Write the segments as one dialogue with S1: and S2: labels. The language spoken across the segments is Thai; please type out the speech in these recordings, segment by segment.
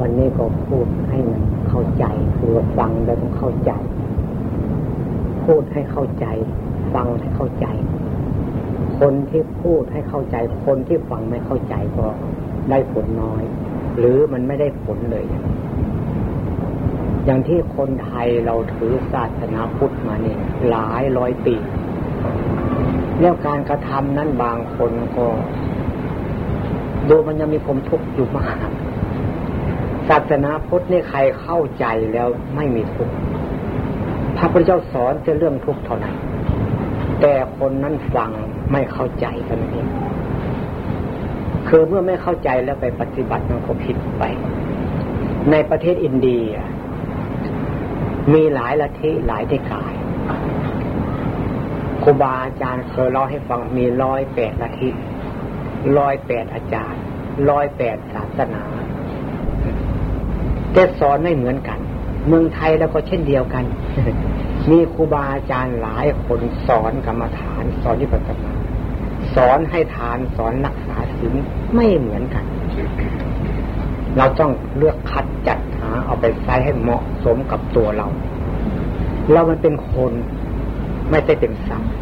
S1: วันนี้ก็พูดให้มันเข้าใจคือฟังแล้วต้องเข้าใจ พูดให้เข้าใจ ฟังให้เข้าใจ คนที่พูดให้เข้าใจ คนที่ฟังไม่เข้าใจก็ได้ผลน้อย หรือมันไม่ได้ผลเลย อย่างที่คนไทยเราถือศาสนาพุทธมาเนี่ยหลายร้อยปีแล้วการกระทำนั้นบางคนก็ดูมันยังมีความทุกข์อยู่มาก ศาสนาพุทธนี่ใครเข้าใจแล้วไม่มีทุกข์พระพุทธเจ้าสอนจะเรื่องทุกข์เท่านั้น แต่คนนั้นฟังไม่เข้าใจกันเองคือเมื่อไม่เข้าใจแล้วไปปฏิบัติมันก็ผิดไป ในประเทศอินเดีย มีหลายละทิหลายที่กายครูบาอาจารย์เคยเล่าให้ฟังมีร้อยแปดละทิร้อยแปดอาจารย์ร้อยแปดศาสนา แต่สอนไม่เหมือนกัน เมืองไทยแล้วก็เช่นเดียวกัน มีครูบาอาจารย์หลายคนสอนกรรมฐานสอนวิปัสสนาสอนให้ทานสอนรักษาศีลไม่เหมือนกัน เราต้องเลือกคัดจัดหาเอาไปใช้ให้เหมาะสมกับตัวเรา เรามันเป็นคนไม่ใช่เป็นสัตว์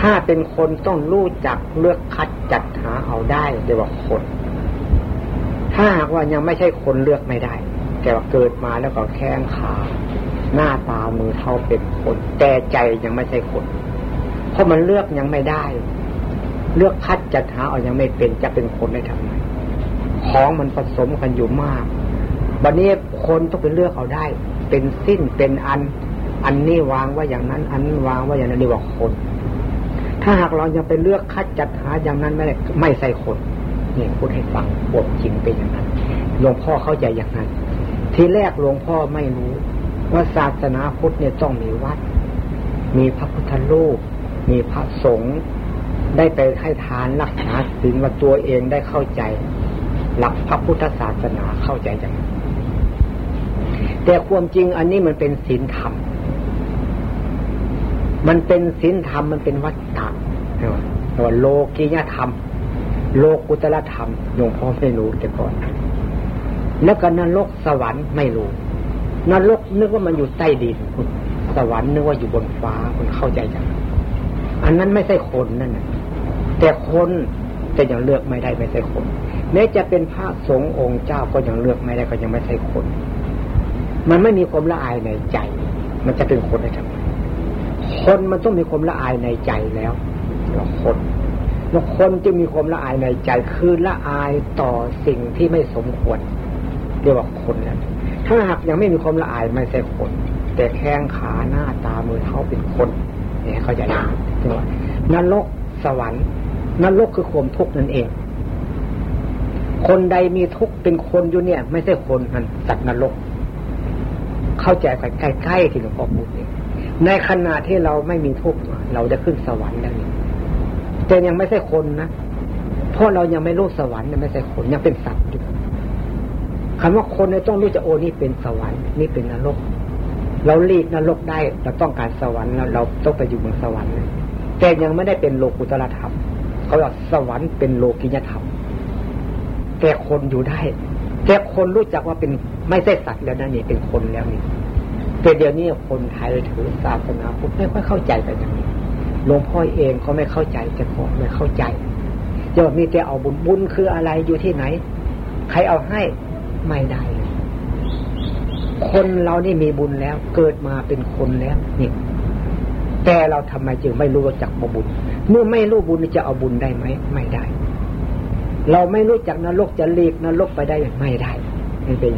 S1: ถ้าเป็นคนต้องรู้จักเลือกคัดจัดหาเอาได้เรียกว่าคน ถ้าหากว่ายังไม่ใช่คนเลือกไม่ได้ แต่ว่าเกิดมาแล้วก็แข้งขาหน้าตามือเท่าเป็นคนแต่ใจยังไม่ใช่คน เพราะมันเลือกยังไม่ได้ เลือกคัดจัดหาเอายังไม่เป็นจะเป็นคนได้ทำไมของมันผสมกันอยู่มากวันนี้คนต้องไปเลือกเอาได้ เป็นสิ้นเป็นอัน อันนี้วางว่าอย่างนั้น อันวางว่าอย่างนั้นเรียกว่าคน ถ้าหากเรายังไปเลือกคัดจัดหาอย่างนั้นไม่ได้ไม่ใส่คน นี่พูดให้ฟังบทจริงเป็นอย่างนั้นหลวงพ่อเข้าใจอย่างนั้น ทีแรกหลวงพ่อไม่รู้ว่าศาสนาพุทธเนี่ยต้องมีวัด มีพระพุทธรูปมีพระสงฆ์ได้ไปให้ทานรักษาศีลว่าตัวเองได้เข้าใจ หลักพระพุทธศาสนาเข้าใจอย่างนั้นแต่ความจริงอันนี้มันเป็นศีลธรรม มันเป็นศีลธรรมมันเป็นวัตตะว่าโลกิยธรรม โลกุตละธรรมหลวงพ่อไม่รู้แต่ก่อน แล้วก็นรกสวรรค์ไม่รู้นรกนึกว่ามันอยู่ใต้ดินคุณสวรรค์นึกว่าอยู่บนฟ้าคุณเข้าใจจังอันนั้นไม่ใช่คนนั่นนะแต่คนจะยังเลือกไม่ได้ไม่ใช่คนแม้จะเป็นพระสงฆ์องค์เจ้าก็ยังเลือกไม่ได้ก็ยังไม่ใช่คน มันไม่มีความละอายในใจ มันจะเป็นคนได้ทำไมคนมันต้องมีความละอายในใจแล้วคน แล้วคนจะมีความละอายในใจคือละอายต่อสิ่งที่ไม่สมควร เรียกว่าคนแล้วถ้าหากยังไม่มีความละอายไม่ใช่คน แต่แข้งขาหน้าตามือเท้าเป็นคนเนี่ยเขาใจยังใช่ไหมนรกสวรรค์นรกคือความทุกข์นั่นเอง คนใดมีทุกข์เป็นคนอยู่เนี่ย ไม่ใช่คนมันสัตว์นรก เข้าใจใกล้ๆที่หลวงพ่อพูดเองในขณะที่เราไม่มีทุกข์เราจะขึ้นสวรรค์แล้ แต่ยังไม่ใช่คนนะเพราะเรายังไม่รู้สวรรค์ยังไม่ใช่คนยังเป็นสัตว์อยู่คำว่าคนเนี่ยต้องรู้จะโอ้นี่เป็นสวรรค์นี่เป็นนรก เราลีกนรกได้เราต้องการสวรรค์แล้วเราต้องไปอยู่บนสวรรค์แต่ยังไม่ได้เป็นโลกุตละธรรมเขาบอกสวรรค์เป็นโลกิยธรรมแต่คนอยู่ได้ แต่คนรู้จักว่าเป็นไม่ใช่สัตว์แล้วนะนี่เป็นคนแล้วนี่แต่เดี๋ยวนี้คนไทยถือศาสนาพุทธไม่ค่อยเข้าใจกันอย่างนี้ หลวงพ่อเองเขาไม่เข้าใจแต่ก่อนไม่เข้าใจจะมีแต่เอาบุญบุญคืออะไรอยู่ที่ไหน ใครเอาให้ไม่ได้คนเรานี่มีบุญแล้ว เกิดมาเป็นคนแล้วนี่แต่เราทำไมจึงไม่รู้จักบุญ เมื่อไม่รู้บุญจะเอาบุญได้ไหมไม่ได้ เราไม่รู้จักนรกจะเลีกนรกไปได้ไม่ได้ไม่เป็น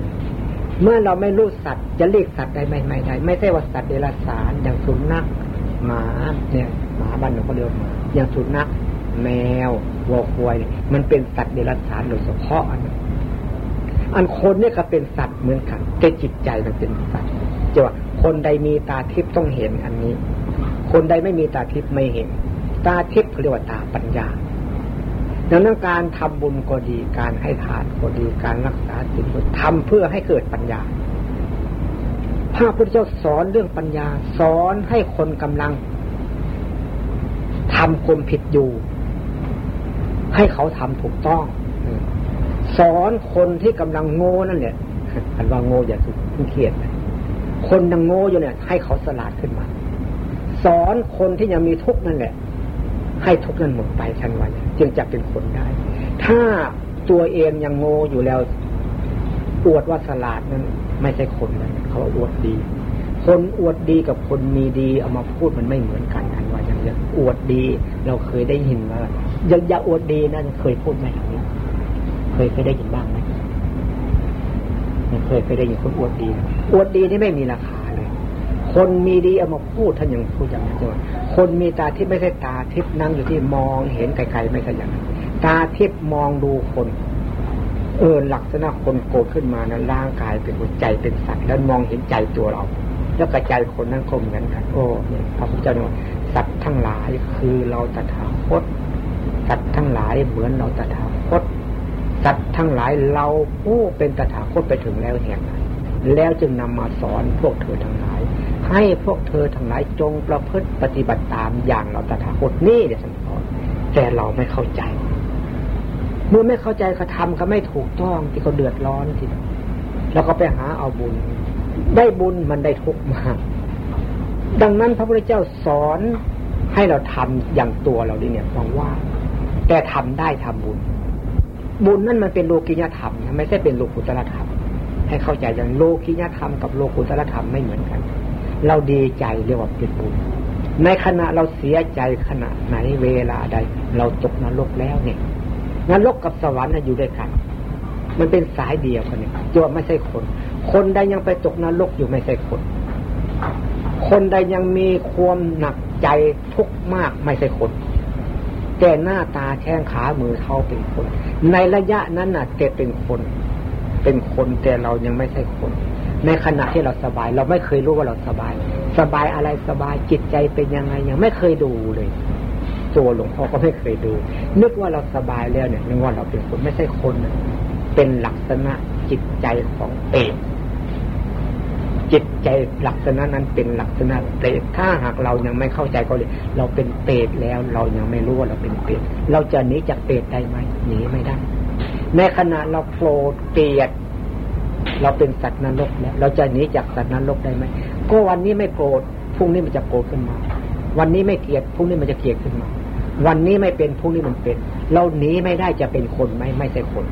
S1: เมื่อเราไม่รู้สัตว์จะเลีกสัตว์ได้ไหมไม่ได้ ไม่ใช่ว่าสัตว์เดรัจฉานอย่างสุนัข หมาเนี่ยหมาบ้านเราก็เรียกหมาอย่างสุนัขแมววัวควายมันเป็นสัตว์เดรัจฉานโดยเฉพาะอันอันคนเนี่ยก็เป็นสัตว์เหมือนกันแต่จิตใจมันเป็นสัตว์จะว่าคนใดมีตาทิพย์ต้องเห็นอันนี้ คนใดไม่มีตาทิพย์ไม่เห็น ตาทิพย์เขาเรียกว่าตาปัญญาดังนั้นการทำบุญก็ดีการให้ทานก็ดีการรักษาศีลทำเพื่อให้เกิดปัญญา พระพุทธเจ้าสอนเรื่องปัญญา สอนให้คนกำลังทำความผิดอยู่ ให้เขาทำถูกต้อง สอนคนที่กำลังโง่นั่นแหละอันว่าโง่อย่าสุดเครียดคนยังโง่อยู่เนี่ย ให้เขาสลาดขึ้นมา สอนคนที่ยังมีทุกข์นั่นแหละ ให้ทุกข์นั้นหมดไปชันวันจึงจะเป็นคนได้ ถ้าตัวเองยังโง่อยู่แล้ว อวดว่าสลาดนั้น ไม่ใช่คนนะเขาอวดดี คนอวดดีกับคนมีดีเอามาพูดมันไม่เหมือนกันกันว่าอย่างนี้อวดดี เราเคยได้ยินว่าอย่าอย่าอวดดีนะเคยพูดไหมเคยเคยได้ยินบ้างไหมเคยเคยได้ยินคนอวดดีอวดดีนี่ไม่มีราคาเลย คนมีดีเอามาพูดท่านยังพูดอย่างนี้ว่าคนมีตาที่ไม่ใช่ตาทิพนั่งอยู่ที่มองเห็นไกลๆไม่ใช่อย่างนั้นตาทิพมองดูคน เออลักษณะคนโกรธขึ้นมานั้นร่างกายเป็นหัวใจเป็นสัตว์แล้วมองเห็นใจตัวเรา แล้วกระจายคนนั้นก็เหมือนกันโอ้เนี่ยพระพุทธเจ้าเนี่ยสัตว์ทั้งหลายคือเราตถาคตสัตว์ทั้งหลายเหมือนเราตถาคตสัตว์ทั้งหลายเราผู้เป็นตถาคตไปถึงแล้วแห่งไหนแล้วจึงนำมาสอนพวกเธอทั้งหลาย ให้พวกเธอทั้งหลายจงประพฤติปฏิบัติตามอย่างเราตถาคตนี่เดี๋ยวฉันสอนแต่เราไม่เข้าใจ เมื่อไม่เข้าใจเขาทำเขาไม่ถูกต้องที่เขาเดือดร้อนทีแล้วก็ไปหาเอาบุญ ได้บุญมันได้ทุกมากดังนั้นพระพุทธเจ้าสอนให้เราทำอย่างตัวเราดิเนี่ยฟังว่า แต่ทำได้ทำบุญ บุญนั่นมันเป็นโลกิยธรรมไม่ใช่เป็นโลกุตรธรรม ให้เข้าใจอย่างโลกิยธรรมกับโลกุตรธรรมไม่เหมือนกัน เราดีใจเรียกว่าเป็นบุญ ในขณะเราเสียใจขณะไหนเวลาใด เราตกนรกแล้วเนี่ย นรกกับสวรรค์อยู่ด้วยกัน มันเป็นสายเดียวกันเนี่ยจวไม่ใช่คน คนใดยังไปตกนรกอยู่ไม่ใช่คน คนใดยังมีความหนักใจทุกข์มากไม่ใช่คนแต่หน้าตาแข้งขามือเขาเป็นคน ในระยะนั้นน่ะเจเป็นคน เป็นคนแต่เรายังไม่ใช่คน ในขณะที่เราสบาย เราไม่เคยรู้ว่าเราสบาย สบายอะไรสบายจิตใจเป็นยังไงยังไม่เคยดูเลย ตัวหลวงพ่อก็ไม่เคยดู นึกว่าเราสบายแล้วเนี่ยนึกว่าเราเป็นคนไม่ใช่คนเป็นลักษณะจิตใจของเอกจิตใจลักษณะนั้นเป็นลักษณะเปรตถ้าหากเรายังไม่เข้าใจก็เลย เราเป็นเปรตแล้ว เรายังไม่รู้ว่าเราเป็นเปรตเราจะหนีจากเปรตได้ไหมหนีไม่ได้ ในขณะเราโกรธเกลียดเราเป็นสัตว์นรกแล้วเราจะหนีจากสัตว์นรกได้ไหมก็วันนี้ไม่โกรธพรุ่งนี้มันจะโกรธขึ้นมา วันนี้ไม่เกลียดพรุ่งนี้มันจะเกลียดขึ้นมา วันนี้ไม่เป็นพรุ่งนี้มันเป็น เราหนีไม่ได้จะเป็นคนไหมไม่ใช่คน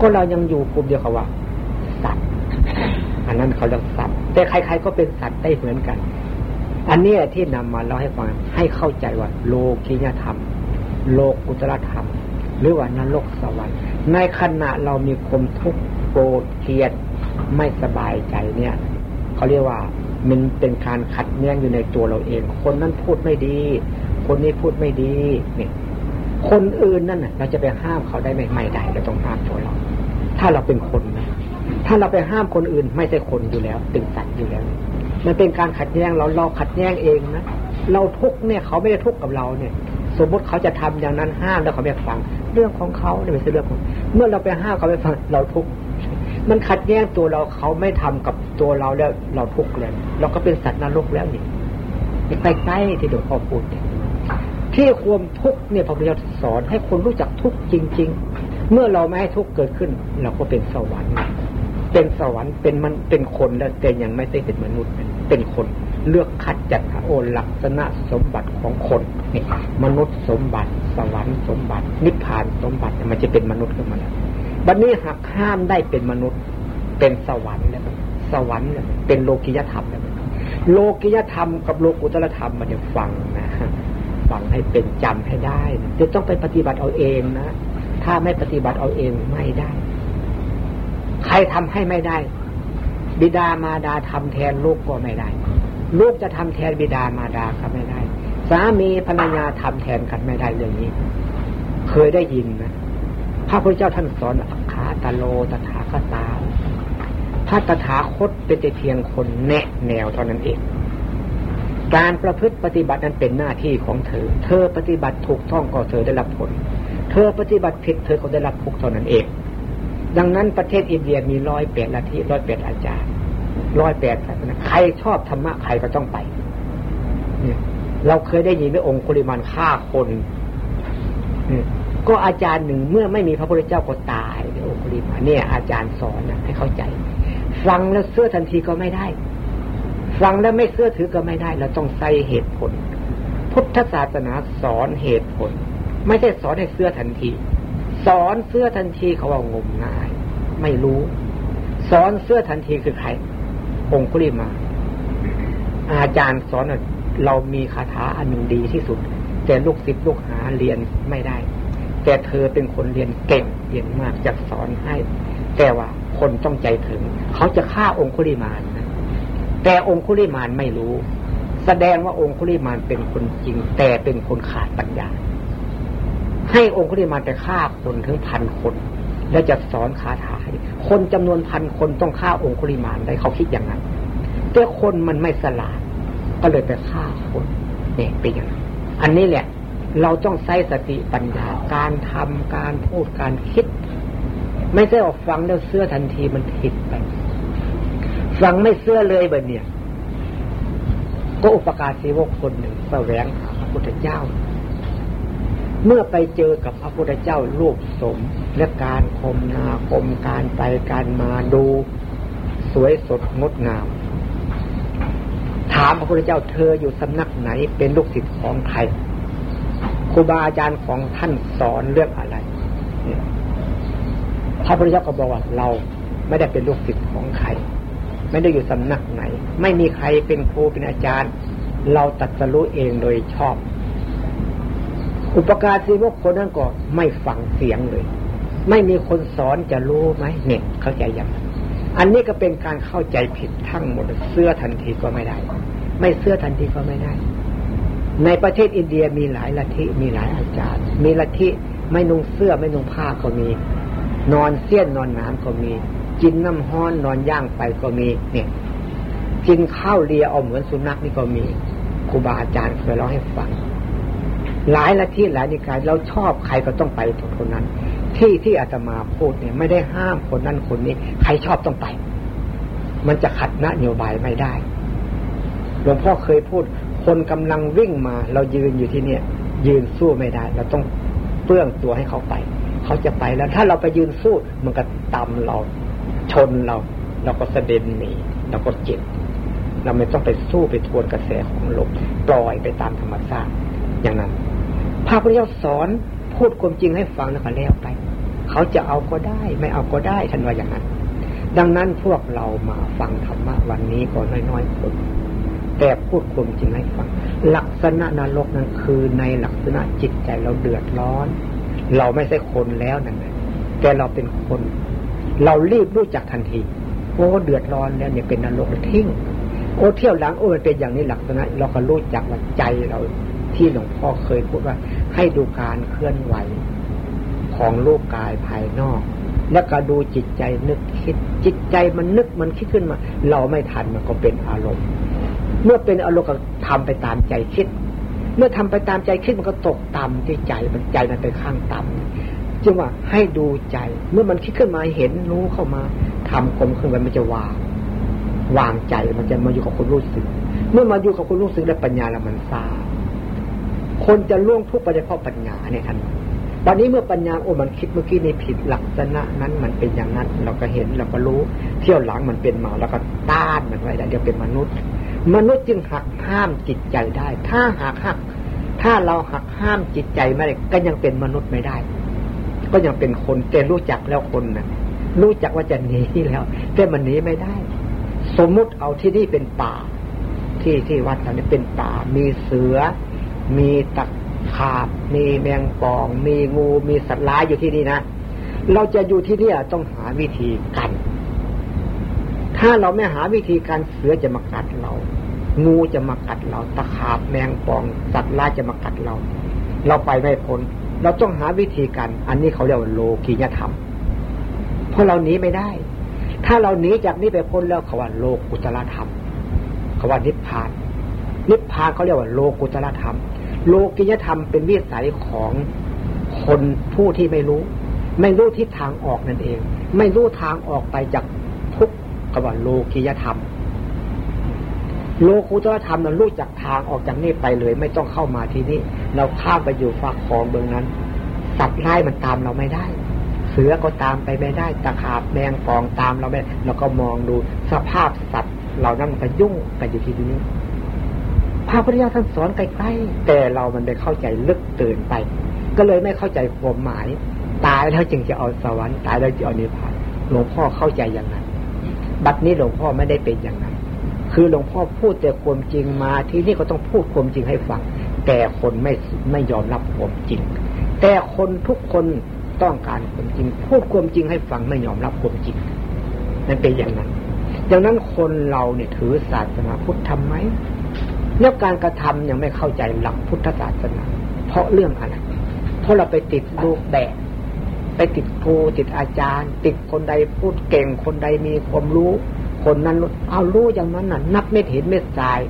S1: ก็เรายังอยู่กลุ่มเดียวกับว่า สัตว์ อันนั้นเขาเรียกสัตว์ แต่ใคร ๆ ก็เป็นสัตว์ได้เหมือนกัน อันนี้ที่นำมาเล่าให้ฟังให้เข้าใจว่า โลกิยธรรม โลกุตรธรรม หรือว่านรกสวรรค์ในขณะเรามีความทุกข์โกรธเกลียดไม่สบายใจเนี่ยเขาเรียกว่ามันเป็นการขัดแย้งอยู่ในตัวเราเอง คนนั้นพูดไม่ดี คนนี้พูดไม่ดีเนี่ยคนอื่นนั่นน่ะ เราจะไปห้ามเขาได้ไม่ไม่ได้เราต้องห้ามตัวเรา ถ้าเราเป็นคนนะถ้าเราไปห้ามคนอื่น ไม่ใช่คนอยู่แล้วเป็นสัตว์อยู่แล้ว มันเป็นการขัดแย้งเราเราขัดแย้งเองนะเราทุกเนี่ยเขาไม่ได้ทุกกับเราเนี่ย สมมติเขาจะทำอย่างนั้นห้ามแล้วเขาไม่ฟัง เรื่องของเขาเนี่ยไม่ใช่เรื่องของเมื่อเราไปห้ามเขาไม่ฟังเราทุกมันขัดแย้งตัวเราเขาไม่ทำกับตัวเราแล้วเราทุกเลยเราก็เป็นสัตว์นรกแล้วนี่ไปใกล้ที่หลวงพ่อพูด ที่ความทุกข์เนี่ยพระพุทธเจ้าสอนให้คนรู้จักทุกข์จริง ๆ เมื่อเราไม่ให้ทุกข์เกิดขึ้น เราก็เป็นสวรรค์ เป็นสวรรค์เป็นมันเป็นคนแล้วแต่ยังไม่ได้เป็นมนุษย์เป็นคนเลือกคัดจัดโอลักษณะสมบัติของคนนี่มนุษย์สมบัติ สวรรค์สมบัติ นิพพานสมบัติมันจะเป็นมนุษย์ขึ้นมาแล้วบัดนี้หากห้ามได้เป็นมนุษย์ เป็นสวรรค์แล้วสวรรค์เนี่ยเป็นโลกิยธรรมแล้วโลกิยธรรมกับโลกุตรธรรมมันจะฟัง ฟังให้เป็นจำให้ได้จะต้องไปปฏิบัติเอาเองนะ ถ้าไม่ปฏิบัติเอาเองไม่ได้ ใครทำให้ไม่ได้ บิดามารดาทำแทนลูกก็ไม่ได้ ลูกจะทำแทนบิดามารดาก็ไม่ได้ สามีภรรยาทำแทนกันไม่ได้เรื่องนี้ เคยได้ยินนะพระพุทธเจ้าท่านสอนอัคขาตโลตถาคตาพระตถาคตเป็นแต่เพียงคนแนะแนวเท่านั้นเอง การประพฤติปฏิบัตินั้นเป็นหน้าที่ของเธอ เธอปฏิบัติถูกต้องก็เธอได้รับผล เธอปฏิบัติผิดเธอก็ได้รับทุกเท่านั้นเอง ดังนั้นประเทศอินเดียมีร้อยแปดลัทธิร้อยแปดอาจารย์ร้อยแปดศาสนาใครชอบธรรมะใครก็ต้องไป เนี่ย เราเคยได้ยินว่าองค์คุลิมานฆ่าคนก็อาจารย์หนึ่งเมื่อไม่มีพระพุทธเจ้าก็ตายอ้โหคุลิมาเนี่ย อาจารย์สอนนะให้เข้าใจ ฟังแล้วเสื้อทันทีก็ไม่ได้ ฟังแล้วไม่เสื้อถือก็ไม่ได้ เราต้องใส่เหตุผล พุทธศาสนาสอนเหตุผล ไม่ใช่สอนให้เสื้อทันที สอนเสื้อทันทีเขาว่างมงาย ไม่รู้ สอนเสื้อทันทีคือใคร องคุลิมา อาจารย์สอนเรามีคาถาอันหนึ่งดีที่สุด แต่ลูกศิษย์ลูกหาเรียนไม่ได้ แต่เธอเป็นคนเรียนเก่งเรียนมากจะสอนให้ แต่ว่าคนต้องใจถึง เขาจะฆ่าองคุลิมานนะ แต่องคุลิมานไม่รู้ แสดงว่าองคุลิมานเป็นคนจริง แต่เป็นคนขาดปัญญา ให้องคุลิมานไปฆ่าคนถึงพันคน แล้วจะสอนคาถาให้คนจำนวนพันคนต้องฆ่าองคุลิมานได้เขาคิดอย่างนั้นแต่คนมันไม่สลาด ก็เลยไปฆ่าคนเนี่ยเป็นอย่างนั้นอันนี้แหละ เราต้องใช้สติปัญญาการทำการพูดการคิด ไม่ใช่ว่าฟังแล้วเสื้อทันทีมันผิดไป ฟังไม่เสื้อเลยแบบเนี่ยก็อุปการศีวกคนหนึ่งแสวงหาพระพุทธเจ้า เมื่อไปเจอกับพระพุทธเจ้ารูปสม และการคมนาคมการไปการมาดู สวยสดงดงาม ถามพระพุทธเจ้าเธออยู่สำนักไหนเป็นลูกศิษย์ของใครครูบาอาจารย์ของท่านสอนเรื่องอะไรพระพุทธเจ้าก็บอกว่าเราไม่ได้เป็นลูกศิษย์ของใคร ไม่ได้อยู่สำนักไหน ไม่มีใครเป็นครูเป็นอาจารย์ เราตัดสรู้เองโดยชอบ อุปการศีวกคนนั้นก็ไม่ฟังเสียงเลย ไม่มีคนสอนจะรู้ไหมเนี่ยเข้าใจยังอันนี้ก็เป็นการเข้าใจผิดทั้งหมดเสื้อทันทีก็ไม่ได้ ไม่เสื้อทันทีก็ไม่ได้ ในประเทศอินเดียมีหลายลัทธิมีหลายอาจารย์ มีลัทธิไม่นุ่งเสื้อไม่นุ่งผ้าก็มี นอนเสี้ยนนอนน้ำก็มี กินน้ำห้อนนอนย่างไปก็มี เนี่ย กินข้าวเลียเอาเหมือนสุนัขนี่ก็มีครูบาอาจารย์เคยเล่าให้ฟัง หลายละที่หลายนิกายเราชอบใครก็ต้องไปคนนั้น ที่ที่อาตมาพูดเนี่ย ไม่ได้ห้ามคนนั้นคนนี้ ใครชอบต้องไป มันจะขัดนโยบายไม่ได้หลวงพ่อเคยพูด คนกำลังวิ่งมา เรายืนอยู่ที่เนี่ย ยืนสู้ไม่ได้ เราต้องเปื้องตัวให้เขาไป เขาจะไปแล้ว ถ้าเราไปยืนสู้มันก็ตำเรา ชนเรา เราก็เสด็จหนีเราก็เจ็บ เราไม่ต้องไปสู้ไปทวนกระแสของลมปล่อยไปตามธรรมชาติอย่างนั้นพระพุทธเจ้าสอนพูดความจริงให้ฟังแล้วก็แล้วไป เขาจะเอาก็ได้ ไม่เอาก็ได้ท่านว่าอย่างนั้น ดังนั้นพวกเรามาฟังธรรมะวันนี้ก็น้อยๆคนแต่พูดความจริงให้ฟัง ลักษณะนรกนั้นคือในลักษณะจิตใจเราเดือดร้อน เราไม่ใช่คนแล้วนั่นแหละแต่เราเป็นคน เรารีบรู้จักทันที โอ้เดือดร้อนแล้วเนี่ยเป็นนรกทิ้งโอ้เที่ยวหลังโอ้เป็นอย่างนี้หลักษณะเราก็รู้จักว่าใจเราที่หลวงพ่อเคยพูดว่า ให้ดูการเคลื่อนไหวของรูปกายภายนอก แล้วก็ดูจิตใจนึกคิด จิตใจมันนึกมันคิดขึ้นมา เราไม่ทันมันก็เป็นอารมณ์ เมื่อเป็นอารมณ์ก็ทำไปตามใจคิด เมื่อทำไปตามใจคิดมันก็ตกต่ำที่ใจมันใจมันไปข้างต่ำ จึงว่าให้ดูใจ เมื่อมันคิดขึ้นมาเห็นรู้เข้ามาทำคมขึ้นไปมันจะวาง วางใจมันจะมาอยู่กับคนรู้สึก เมื่อมาอยู่กับคนรู้สึกแล้วปัญญาแล้วมันทราบคนจะล่วงทุกข์ไปเพราะปัญญาเนี่ยท่านวันนี้เมื่อปัญญาโอ้มันคิดเมื่อกี้ในผิดลักษณะนั้นมันเป็นอย่างนั้น เราก็เห็นเราก็รู้ เที่ยวหลังมันเป็นมาแล้วก็ต้านมันไว้ได้เดี๋ยวเป็นมนุษย์ มนุษย์จึงหักห้ามจิตใจได้ ถ้าหักหัก ถ้าเราหักห้ามจิตใจไม่ได้ก็ยังเป็นมนุษย์ไม่ได้ ก็ยังเป็นคนแต่รู้จักแล้วคนนะรู้จักว่าจะหนีแล้วแต่มันหนีไม่ได้ สมมุติเอาที่นี่เป็นป่า ที่ที่วัดเราเนี่ยเป็นป่า มีเสือ มีตะขาบ มีแมงป่อง มีงูมีสัตว์ร้ายอยู่ที่นี่นะเราจะอยู่ที่นี่ต้องหาวิธีกันถ้าเราไม่หาวิธีการเสือจะมากัดเรา งูจะมากัดเรา ตะขาบแมงป่อง สัตว์ร้ายจะมากัดเรา เราไปไม่พ้น เราต้องหาวิธีกันอันนี้เขาเรียกว่าโลกียธรรม เพราะเราหนีไม่ได้ ถ้าเราหนีจากนี้ไปพ้นแล้วเขาว่าโลกุตละธรรมเขาว่านิพพาน นิพพานเขาเรียกว่าโลกุตละธรรม โลกิยธรรมเป็นวิสัยของคนผู้ที่ไม่รู้ ไม่รู้ทิศทางออกนั่นเอง ไม่รู้ทางออกไปจากทุกกว่าโลกิยธรรม โลกุตรธรรมเรารู้จักทางออกจากนี่ไปเลย ไม่ต้องเข้ามาที่นี่เราข้ามไปอยู่ฝากคลองเบืองนั้น สัตว์ร้ายมันตามเราไม่ได้ เสือก็ตามไปไม่ได้ตะขาบแมงฟองตามเราไม่เราก็มองดูสภาพสัตว์เหล่านั้นมันยุ่งกันอยู่ที่นี้พระพุทธเจ้าท่านสอนใกล้ๆแต่เรามันไปเข้าใจลึกตื่นไป ก็เลยไม่เข้าใจความหมาย ตายแล้วจึงจะเอาสวรรค์ตายแล้วจะเอานิพพานหลวงพ่อเข้าใจอย่างนั้น บัดนี้หลวงพ่อไม่ได้เป็นอย่างนั้น คือหลวงพ่อพูดแต่ความจริงมาที่นี่ก็ต้องพูดความจริงให้ฟัง แต่คนไม่ไม่ยอมรับความจริง แต่คนทุกคนต้องการความจริง พูดความจริงให้ฟังไม่ยอมรับความจริงนั่นเป็นอย่างนั้นดังนั้นคนเราเนี่ยถือศาสนาพุทธทำไหมแล้วการกระทำยังไม่เข้าใจหลักพุทธศาสนา เพราะเรื่องอะไร เพราะเราไปติดรูปแบบ ไปติดครูติดอาจารย์ ติดคนใดพูดเก่งคนใดมีความรู้ คนนั้นเอารู้อย่างนั้นน่ะ นับเม็ดเห็นเม็ดทราย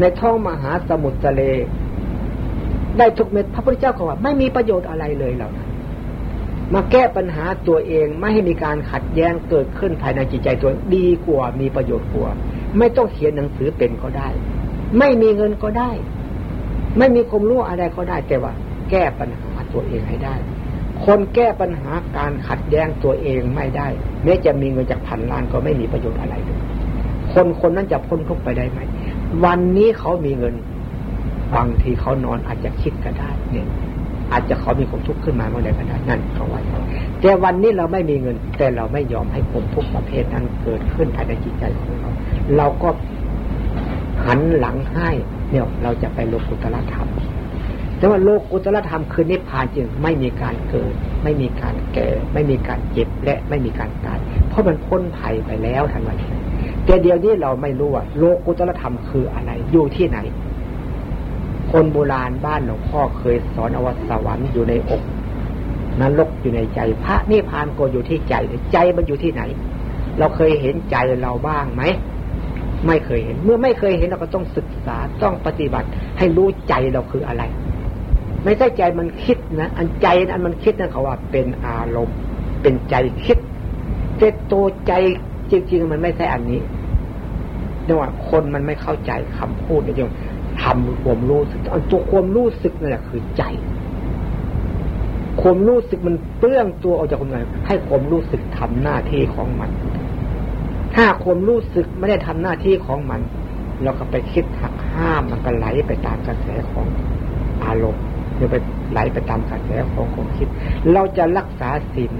S1: ในท้องมหาสมุทรทะเล ได้ทุกเม็ดพระพุทธเจ้าเขาว่า ไม่มีประโยชน์อะไรเลยเหล่านั้นมาแก้ปัญหาตัวเองไม่ให้มีการขัดแย้งเกิดขึ้นภายในจิตใจตัวดีกว่ามีประโยชน์กว่า ไม่ต้องเขียนหนังสือเป็นก็ได้ ไม่มีเงินก็ได้ ไม่มีความรู้อะไรก็ได้แต่ว่า แก้ปัญหาตัวเองให้ได้ คนแก้ปัญหาการขัดแย้งตัวเองไม่ได้ แม้จะมีเงินจากพันล้านก็ไม่มีประโยชน์อะไรเลยคนคนนั้นจะพ้นทุกไปได้ไหม วันนี้เขามีเงิน บางทีเขานอนอาจจะคิดก็ได้เนี่ยอาจจะเขามีความทุกข์ขึ้นมาเมื่อใดก็ได้นั่นเขาว่าแต่วันนี้เราไม่มีเงิน แต่เราไม่ยอมให้ความทุกข์ประเภทนั้นเกิดขึ้นภายในจิตใจของเรา เราก็หันหลังให้เนี่ยเราจะไปโลกุตละธรรม แต่ว่าโลกุตละธรรมคือนิพพานจึงไม่มีการเกิด ไม่มีการแก่ ไม่มีการเจ็บและไม่มีการตาย เพราะมันพ้นภัยไปแล้วทันวันแต่เดียวนี้เราไม่รู้ว่าโลกุตละธรรมคืออะไร อยู่ที่ไหน คนโบราณบ้านหลวงพ่อเคยสอนอวสวรรค์อยู่ในอกนรกอยู่ในใจ พระนิพพานก็อยู่ที่ใจใจมันอยู่ที่ไหน เราเคยเห็นใจเราบ้างไหมไม่เคยเห็น เมื่อไม่เคยเห็นเราก็ต้องศึกษาต้องปฏิบัติ ให้รู้ใจเราคืออะไร ไม่ใช่ใจมันคิดนะอันใจอันมันคิดนั่นเขาว่าเป็นอารมณ์ เป็นใจคิดแต่ตัวใจจริงๆมันไม่ใช่อันนี้เนื่องว่าคนมันไม่เข้าใจคำพูดนะโยมทำความรู้สึกอันตัวความรู้สึกนั่นแหละคือใจความรู้สึกมันเปลื้องตัวออกจากคนไหนให้ความรู้สึกทำหน้าที่ของมัน ถ้าความรู้สึกไม่ได้ทำหน้าที่ของมัน เราก็ไปคิดหักห้ามมันก็ไหลไปตามกระแสของอารมณ์ หรือไปไหลไปตามกระแสของความคิด เราจะรักษาศีล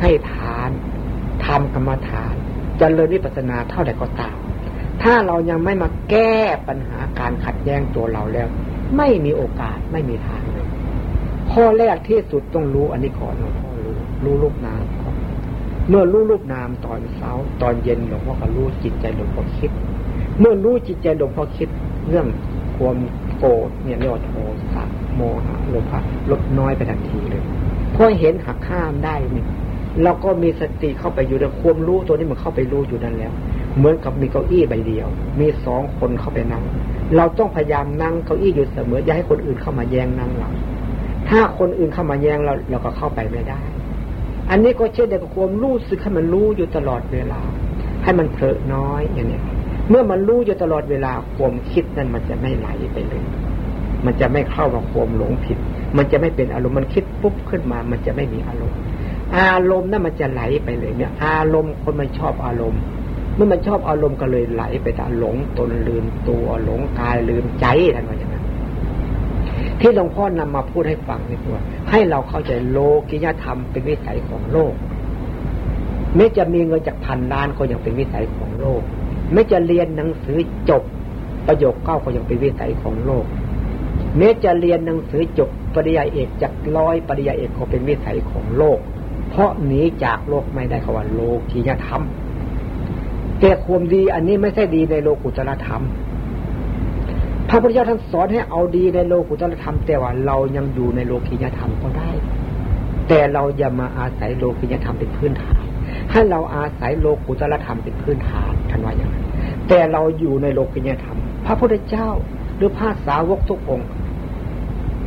S1: ให้ทานทำกรรมฐานจเจริญวิปัสสนาเท่าใดก็ตาม ถ้าเรายังไม่มาแก้ปัญหาการขัดแย้งตัวเราแล้ว ไม่มีโอกาสไม่มีทางเลยข้อแรกที่สุดต้องรู้อันนี้ก่อนหลวงพ่อรู้รู้รูปนามก่อนเมื่อรู้รูปนามตอนเช้าตอนเย็นหลวงพ่อก็รู้จิตใจหลวงพ่อคิด เมื่อรู้จิตใจหลวงพ่อคิด เรื่องความ โกรธเนี่ยเรียกว่าโทสะโมหะโลภะลดน้อยไปทันทีเลยพอเห็นหักข้ามได้เนี่ยเราก็มีสติเข้าไปอยู่ในความรู้ตัวนี้มันเข้าไปรู้อยู่นั่นแล้ว เหมือนกับมีเก้าอี้ใบเดียว มีสองคนเข้าไปนั่ง เราต้องพยายามนั่งเก้าอี้อยู่เสมออย่าให้คนอื่นเข้ามาแย่งนั่งเราถ้าคนอื่นเข้ามาแย่งเราเราก็เข้าไปไม่ได้ อันนี้ก็เช่นเดียวกับความรู้สึกให้มันรู้อยู่ตลอดเวลา ให้มันเผลอน้อยอย่างนี้ เมื่อมันรู้อยู่ตลอดเวลาความคิดนั้นมันจะไม่ไหลไปเลย มันจะไม่เข้ามาความหลงผิด มันจะไม่เป็นอารมณ์มันคิดปุ๊บขึ้นมา มันจะไม่มีอารมณ์ อารมณ์นั้นมันจะไหลไปเลย เนี่ย อารมณ์คนมันชอบอารมณ์ เมื่อมันชอบอารมณ์ก็เลยไหลไปตามหลงตนลืมตัวหลงกายลืมใจท่านว่าอย่างนั้นที่หลวงพ่อนำมาพูดให้ฟังนี่ว่าให้เราเข้าใจโลกิยธรรมเป็นวิสัยของโลกไม่จะมีเงินจากพันล้านก็ยังเป็นวิสัยของโลก ไม่จะเรียนหนังสือจบประโยคเก้าก็ยังเป็นวิสัยของโลกแม้จะเรียนหนังสือจบปริญญาเอกจากร้อยปริญญาเอกก็เป็นวิสัยของโลก เพราะหนีจากโลกไม่ได้คำว่าโลกิยธรรมแต่ความดีอันนี้ไม่ใช่ดีในโลกุตรธรรม พระพุทธเจ้าท่านสอนให้เอาดีในโลกุตรธรรม แต่ว่าเรายังอยู่ในโลกิยธรรมก็ได้ แต่เราอย่ามาอาศัยโลกิยธรรมเป็นพื้นฐาน ให้เราอาศัยโลกุตรธรรมเป็นพื้นฐาน ท่านว่าอย่างนั้นแต่เราอยู่ในโลกิยธรรม พระพุทธเจ้าหรือพระสาวกทุกองค์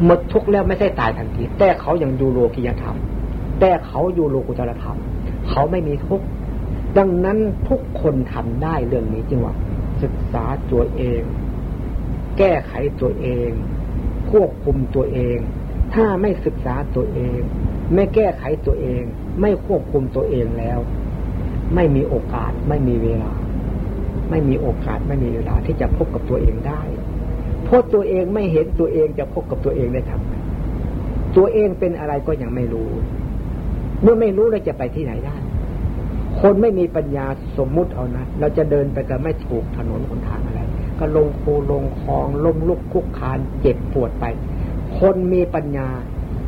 S1: หมดทุกแล้วไม่ใช่ตายทันที แต่เขายังอยู่โลกิยธรรม แต่เขาอยู่โลกุตรธรรม เขาไม่มีทุกดังนั้นทุกคนทำได้เรื่องนี้จริงว่าศึกษาตัวเอง แก้ไขตัวเอง ควบคุมตัวเอง ถ้าไม่ศึกษาตัวเอง ไม่แก้ไขตัวเอง ไม่ควบคุมตัวเองแล้ว ไม่มีโอกาสไม่มีเวลา ไม่มีโอกาสไม่มีเวลาที่จะพบกับตัวเองได้เพราะตัวเองไม่เห็นตัวเองจะพบกับตัวเองได้ทำไงตัวเองเป็นอะไรก็ยังไม่รู้ เมื่อไม่รู้เราจะไปที่ไหนได้ คนไม่มีปัญญาสมมุติเอานะ เราจะเดินไปก็ไม่ถูกถนนหนทางอะไร ก็ลงคูลงคลองล้มลุกคุกคานเจ็บปวดไป คนมีปัญญา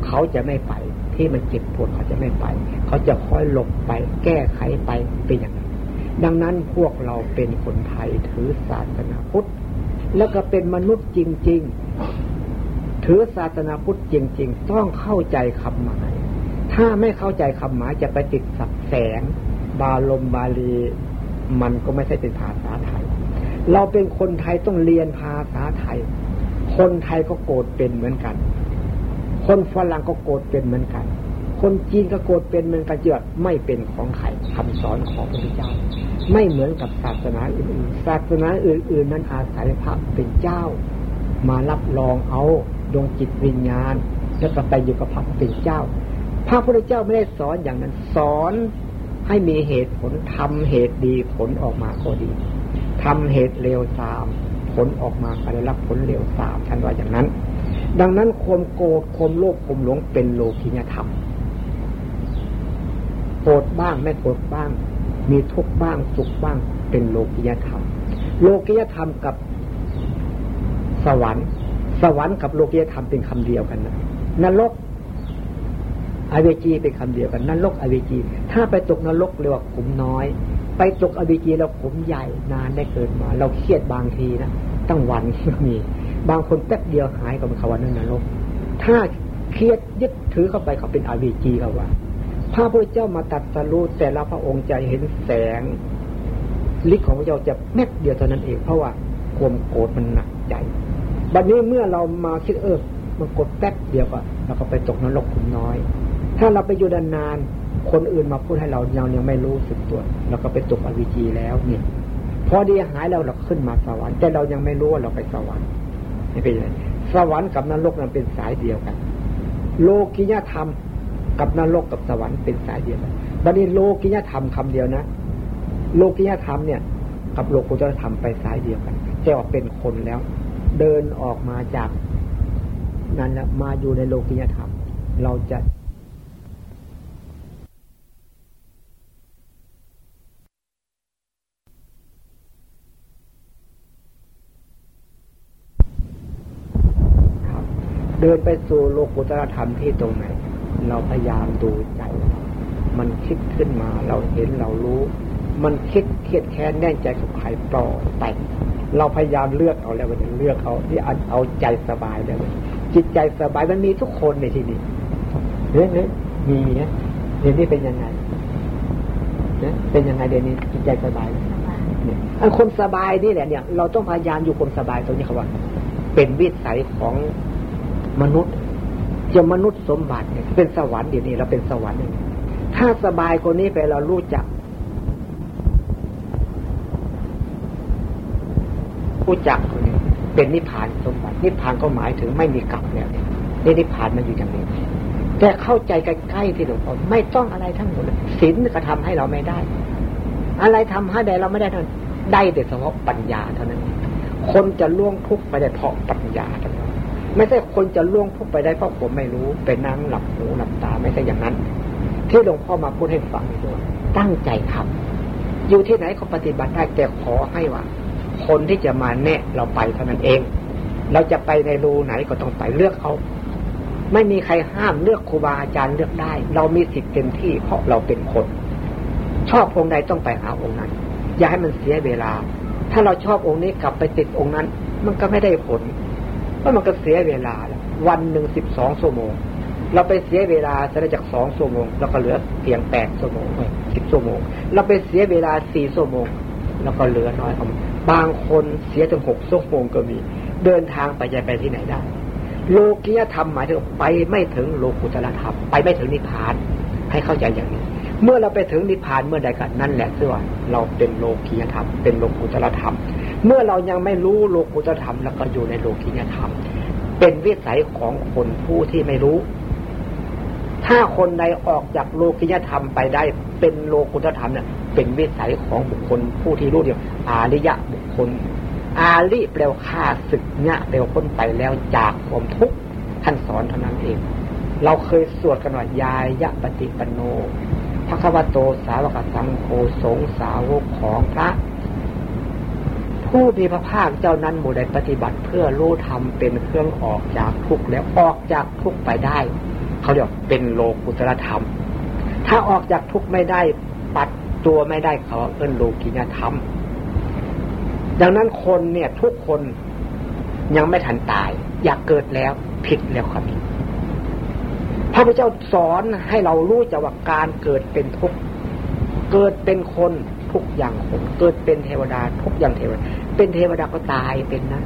S1: เขาจะไม่ไป ที่มันเจ็บปวดเขาจะไม่ไป เขาจะค่อยหลบไป แก้ไขไปเป็นอย่างนั้น ดังนั้นพวกเราเป็นคนไทยถือศาสนาพุทธ แล้วก็เป็นมนุษย์จริง ๆ ถือศาสนาพุทธจริง ๆ ต้องเข้าใจคำหมาย ถ้าไม่เข้าใจคำหมายจะไปติดสับแสง บาลมบาลี มันก็ไม่ใช่เป็นภาษาไทย เราเป็นคนไทยต้องเรียนภาษาไทย คนไทยก็โกรธเป็นเหมือนกัน คนฝรั่งก็โกรธเป็นเหมือนกัน คนจีนก็โกรธเป็นเหมือนกันเจือไม่เป็นของใครคำสอนของพระพุทธเจ้า ไม่เหมือนกับศาสนาอื่นๆศาสนาอื่น ๆ นั้นอาศัยพระเป็นเจ้า มารับรองเอาดวงจิตวิญญาณแล้วก็ไปอยู่กับพระเป็นเจ้า พระพุทธเจ้าไม่ได้สอนอย่างนั้นสอนให้มีเหตุผลทำเหตุดีผลออกมาก็ดีทำเหตุเลวสามผลออกมาก็ได้รับผลเลวสามท่านว่าอย่างนั้น ดังนั้นความโกรธความโลภความหลงเป็นโลกิยธรรม โกรธบ้าง ไม่โกรธบ้าง มีทุกข์บ้างสุขบ้าง เป็นโลกิยธรรม โลกิยธรรมกับสวรรค์ สวรรค์กับโลกิยธรรมเป็นคำเดียวกันนะนรกอเวจีเป็นคำเดียวกันนรกอเวจี ถ้าไปตกนรกเรียกว่าขุมน้อย ไปตกอเวจีเราขุมใหญ่นานได้เกิดมา เราเครียดบางทีนะตั้งวันก็มี บางคนแป๊บเดียวหายกับคำว่านั่นนรก ถ้าเครียดยึดถือเข้าไปเขาเป็นอเวจีเขาว่า พระพุทธเจ้ามาตัดสรู้แต่ละพระองค์จะเห็นแสงฤทธิ์ของพระเจ้าจะแม็ดเดียวเท่านั้นเองเพราะว่าความโกรธมันหนักใจบัดนี้เมื่อเรามาคิดเออมันกดแป๊บเดียวก็เราก็ไปตกนรกขุมน้อย ถ้าเราไปอยู่ดานนานคนอื่นมาพูดให้เราเรายังไม่รู้สึกตัวเราก็ไปตกอวิจีแล้วเนี่ยพอดีหายแล้วเราขึ้นมาสวรรค์แต่เรายังไม่รู้ว่าเราไปสวรรค์นี่เป็นไงสวรรค์กับนรกนั้นเป็นสายเดียวกัน โลกิยธรรม กับนรกกับสวรรค์เป็นสายเดียวกันบัดนี้โลกิยธรรมคำเดียวนะ โลกิยธรรมเนี่ย กับโลกุตรธรรมไปสายเดียวกันแต่ว่าเป็นคนแล้ว เดินออกมาจาก นั้นแล้วมาอยู่ในโลกิยธรรม เราจะเดินไปสู่โลกุตรธรรมที่ตรงไหน เราพยายามดูใจ มันคิดขึ้นมาเราเห็นเรารู้ มันคิดเครียดแค้นแน่ใจกับใครปล่อยไปเราพยายามเลือกเอาแล้วมันเลือกเขาที่เอาใจสบายแล้วจิตใจสบายมันมีทุกคนในที่นี้เรื่องนี้มีเนี่ยเดี๋ยวนี้เป็นยังไงเนี่ยเป็นยังไงเดี๋ยวนี้จิตใจสบายเนี่ยอันคนสบายนี่แหละเนี่ย เราต้องพยายามอยู่คนสบายตรงนี้เขาว่า เป็นวิสัยของมนุษย์ จะมนุษย์สมบัติเนี่ยเป็นสวรรค์เดี๋ยวนี้เราเป็นสวรรค์ถ้าสบายคนนี้ไปเรารู้จักรู้จักคนนี้เป็นนิพพานสมบัตินิพพานก็หมายถึงไม่มีกลับแล้วเนี่ยนิพพานมันอยู่อย่างนี้แต่เข้าใจใกล้ๆที่หลวงพ่อไม่ต้องอะไรทั้งหมดศีลก็ทำให้เราไม่ได้ อะไรทำให้ใดเราไม่ได้เท่านั้นได้แต่เฉพาะปัญญาเท่านั้น คนจะล่วงทุกข์ไปได้เพราะปัญญาเท่านั้น ไม่ใช่คนจะล่วงทุกไปได้เพราะผมไม่รู้ไปนั่งหลับหูหลับตาไม่ใช่อย่างนั้น ที่หลวงพ่อมาพูดให้ฟังด้วยตั้งใจทำอยู่ที่ไหนเขาปฏิบัติได้แต่ขอให้ว่า คนที่จะมาแนะเราไปเท่านั้นเอง เราจะไปในรูไหนก็ต้องไปเลือกเขาไม่มีใครห้ามเลือกครูบาอาจารย์เลือกได้ เรามีสิทธิ์เต็มที่เพราะเราเป็นคน ชอบองค์ใดต้องไปหาองค์นั้น อย่าให้มันเสียเวลา ถ้าเราชอบองค์นี้กลับไปติดองค์นั้น มันก็ไม่ได้ผล ก็มันก็เสียเวลาวันหนึ่งสิบสองชั่วโมง เราไปเสียเวลาจะได้จากสองชั่วโมงแล้วก็เหลือเพียงแปดชั่วโมงสิบชั่วโมง เราไปเสียเวลาสี่ชั่วโมง แล้วก็เหลือน้อยบางคนเสียถึงหกชั่วโมงก็มี เดินทางไปจะไปที่ไหนได้ โลกียธรรมหมายถึงไปไม่ถึงโลกุตละธรรมไปไม่ถึงนิพพานให้เข้าใจอย่างนี้เมื่อเราไปถึงนิพพานเมื่อใดกันนั่นแหละคือว่าเราเป็นโลกียธรรมเป็นโลกุตละธรรม เมื่อเรายังไม่รู้โลกุตธรรมแล้วก็อยู่ในโลกิยธรรม เป็นวิสัยของคนผู้ที่ไม่รู้ ถ้าคนใดออกจากโลกิยธรรมไปได้ เป็นโลกุตธรรมเนี่ยเป็นวิสัยของบุคคลผู้ที่รู้เดียว อาริยะบุคคล อาริแปลว่าฆ่าศึกเนี่ยแปลว่าพ้นไปแล้วจากความทุกข์ท่านสอนเท่านั้นเอง เราเคยสวดกันว่ายายยะปฏิปโนพระคัมภโตสาวกสังโฆสงสาวกของพระ ผู้มีพระภาคเจ้านั้นหมู่ใดปฏิบัติเพื่อรู้ธรรมเป็นเครื่องออกจากทุกข์แล้วออกจากทุกข์ไปได้ เขาเรียกเป็นโลกุตรธรรม ถ้าออกจากทุกข์ไม่ได้ปัดตัวไม่ได้เขาเอิ้นโลกิยธรรม ดังนั้นคนเนี่ยทุกคนยังไม่ทันตาย อยากเกิดแล้วผิดแล้วครับพระพุทธเจ้าสอนให้เรารู้จักว่าการเกิดเป็นทุกข์เกิดเป็นคน ทุกอย่างคนเกิดเป็นเทวดาทุกอย่างเทวดา เป็นเทวดาก็ตายเป็นนะ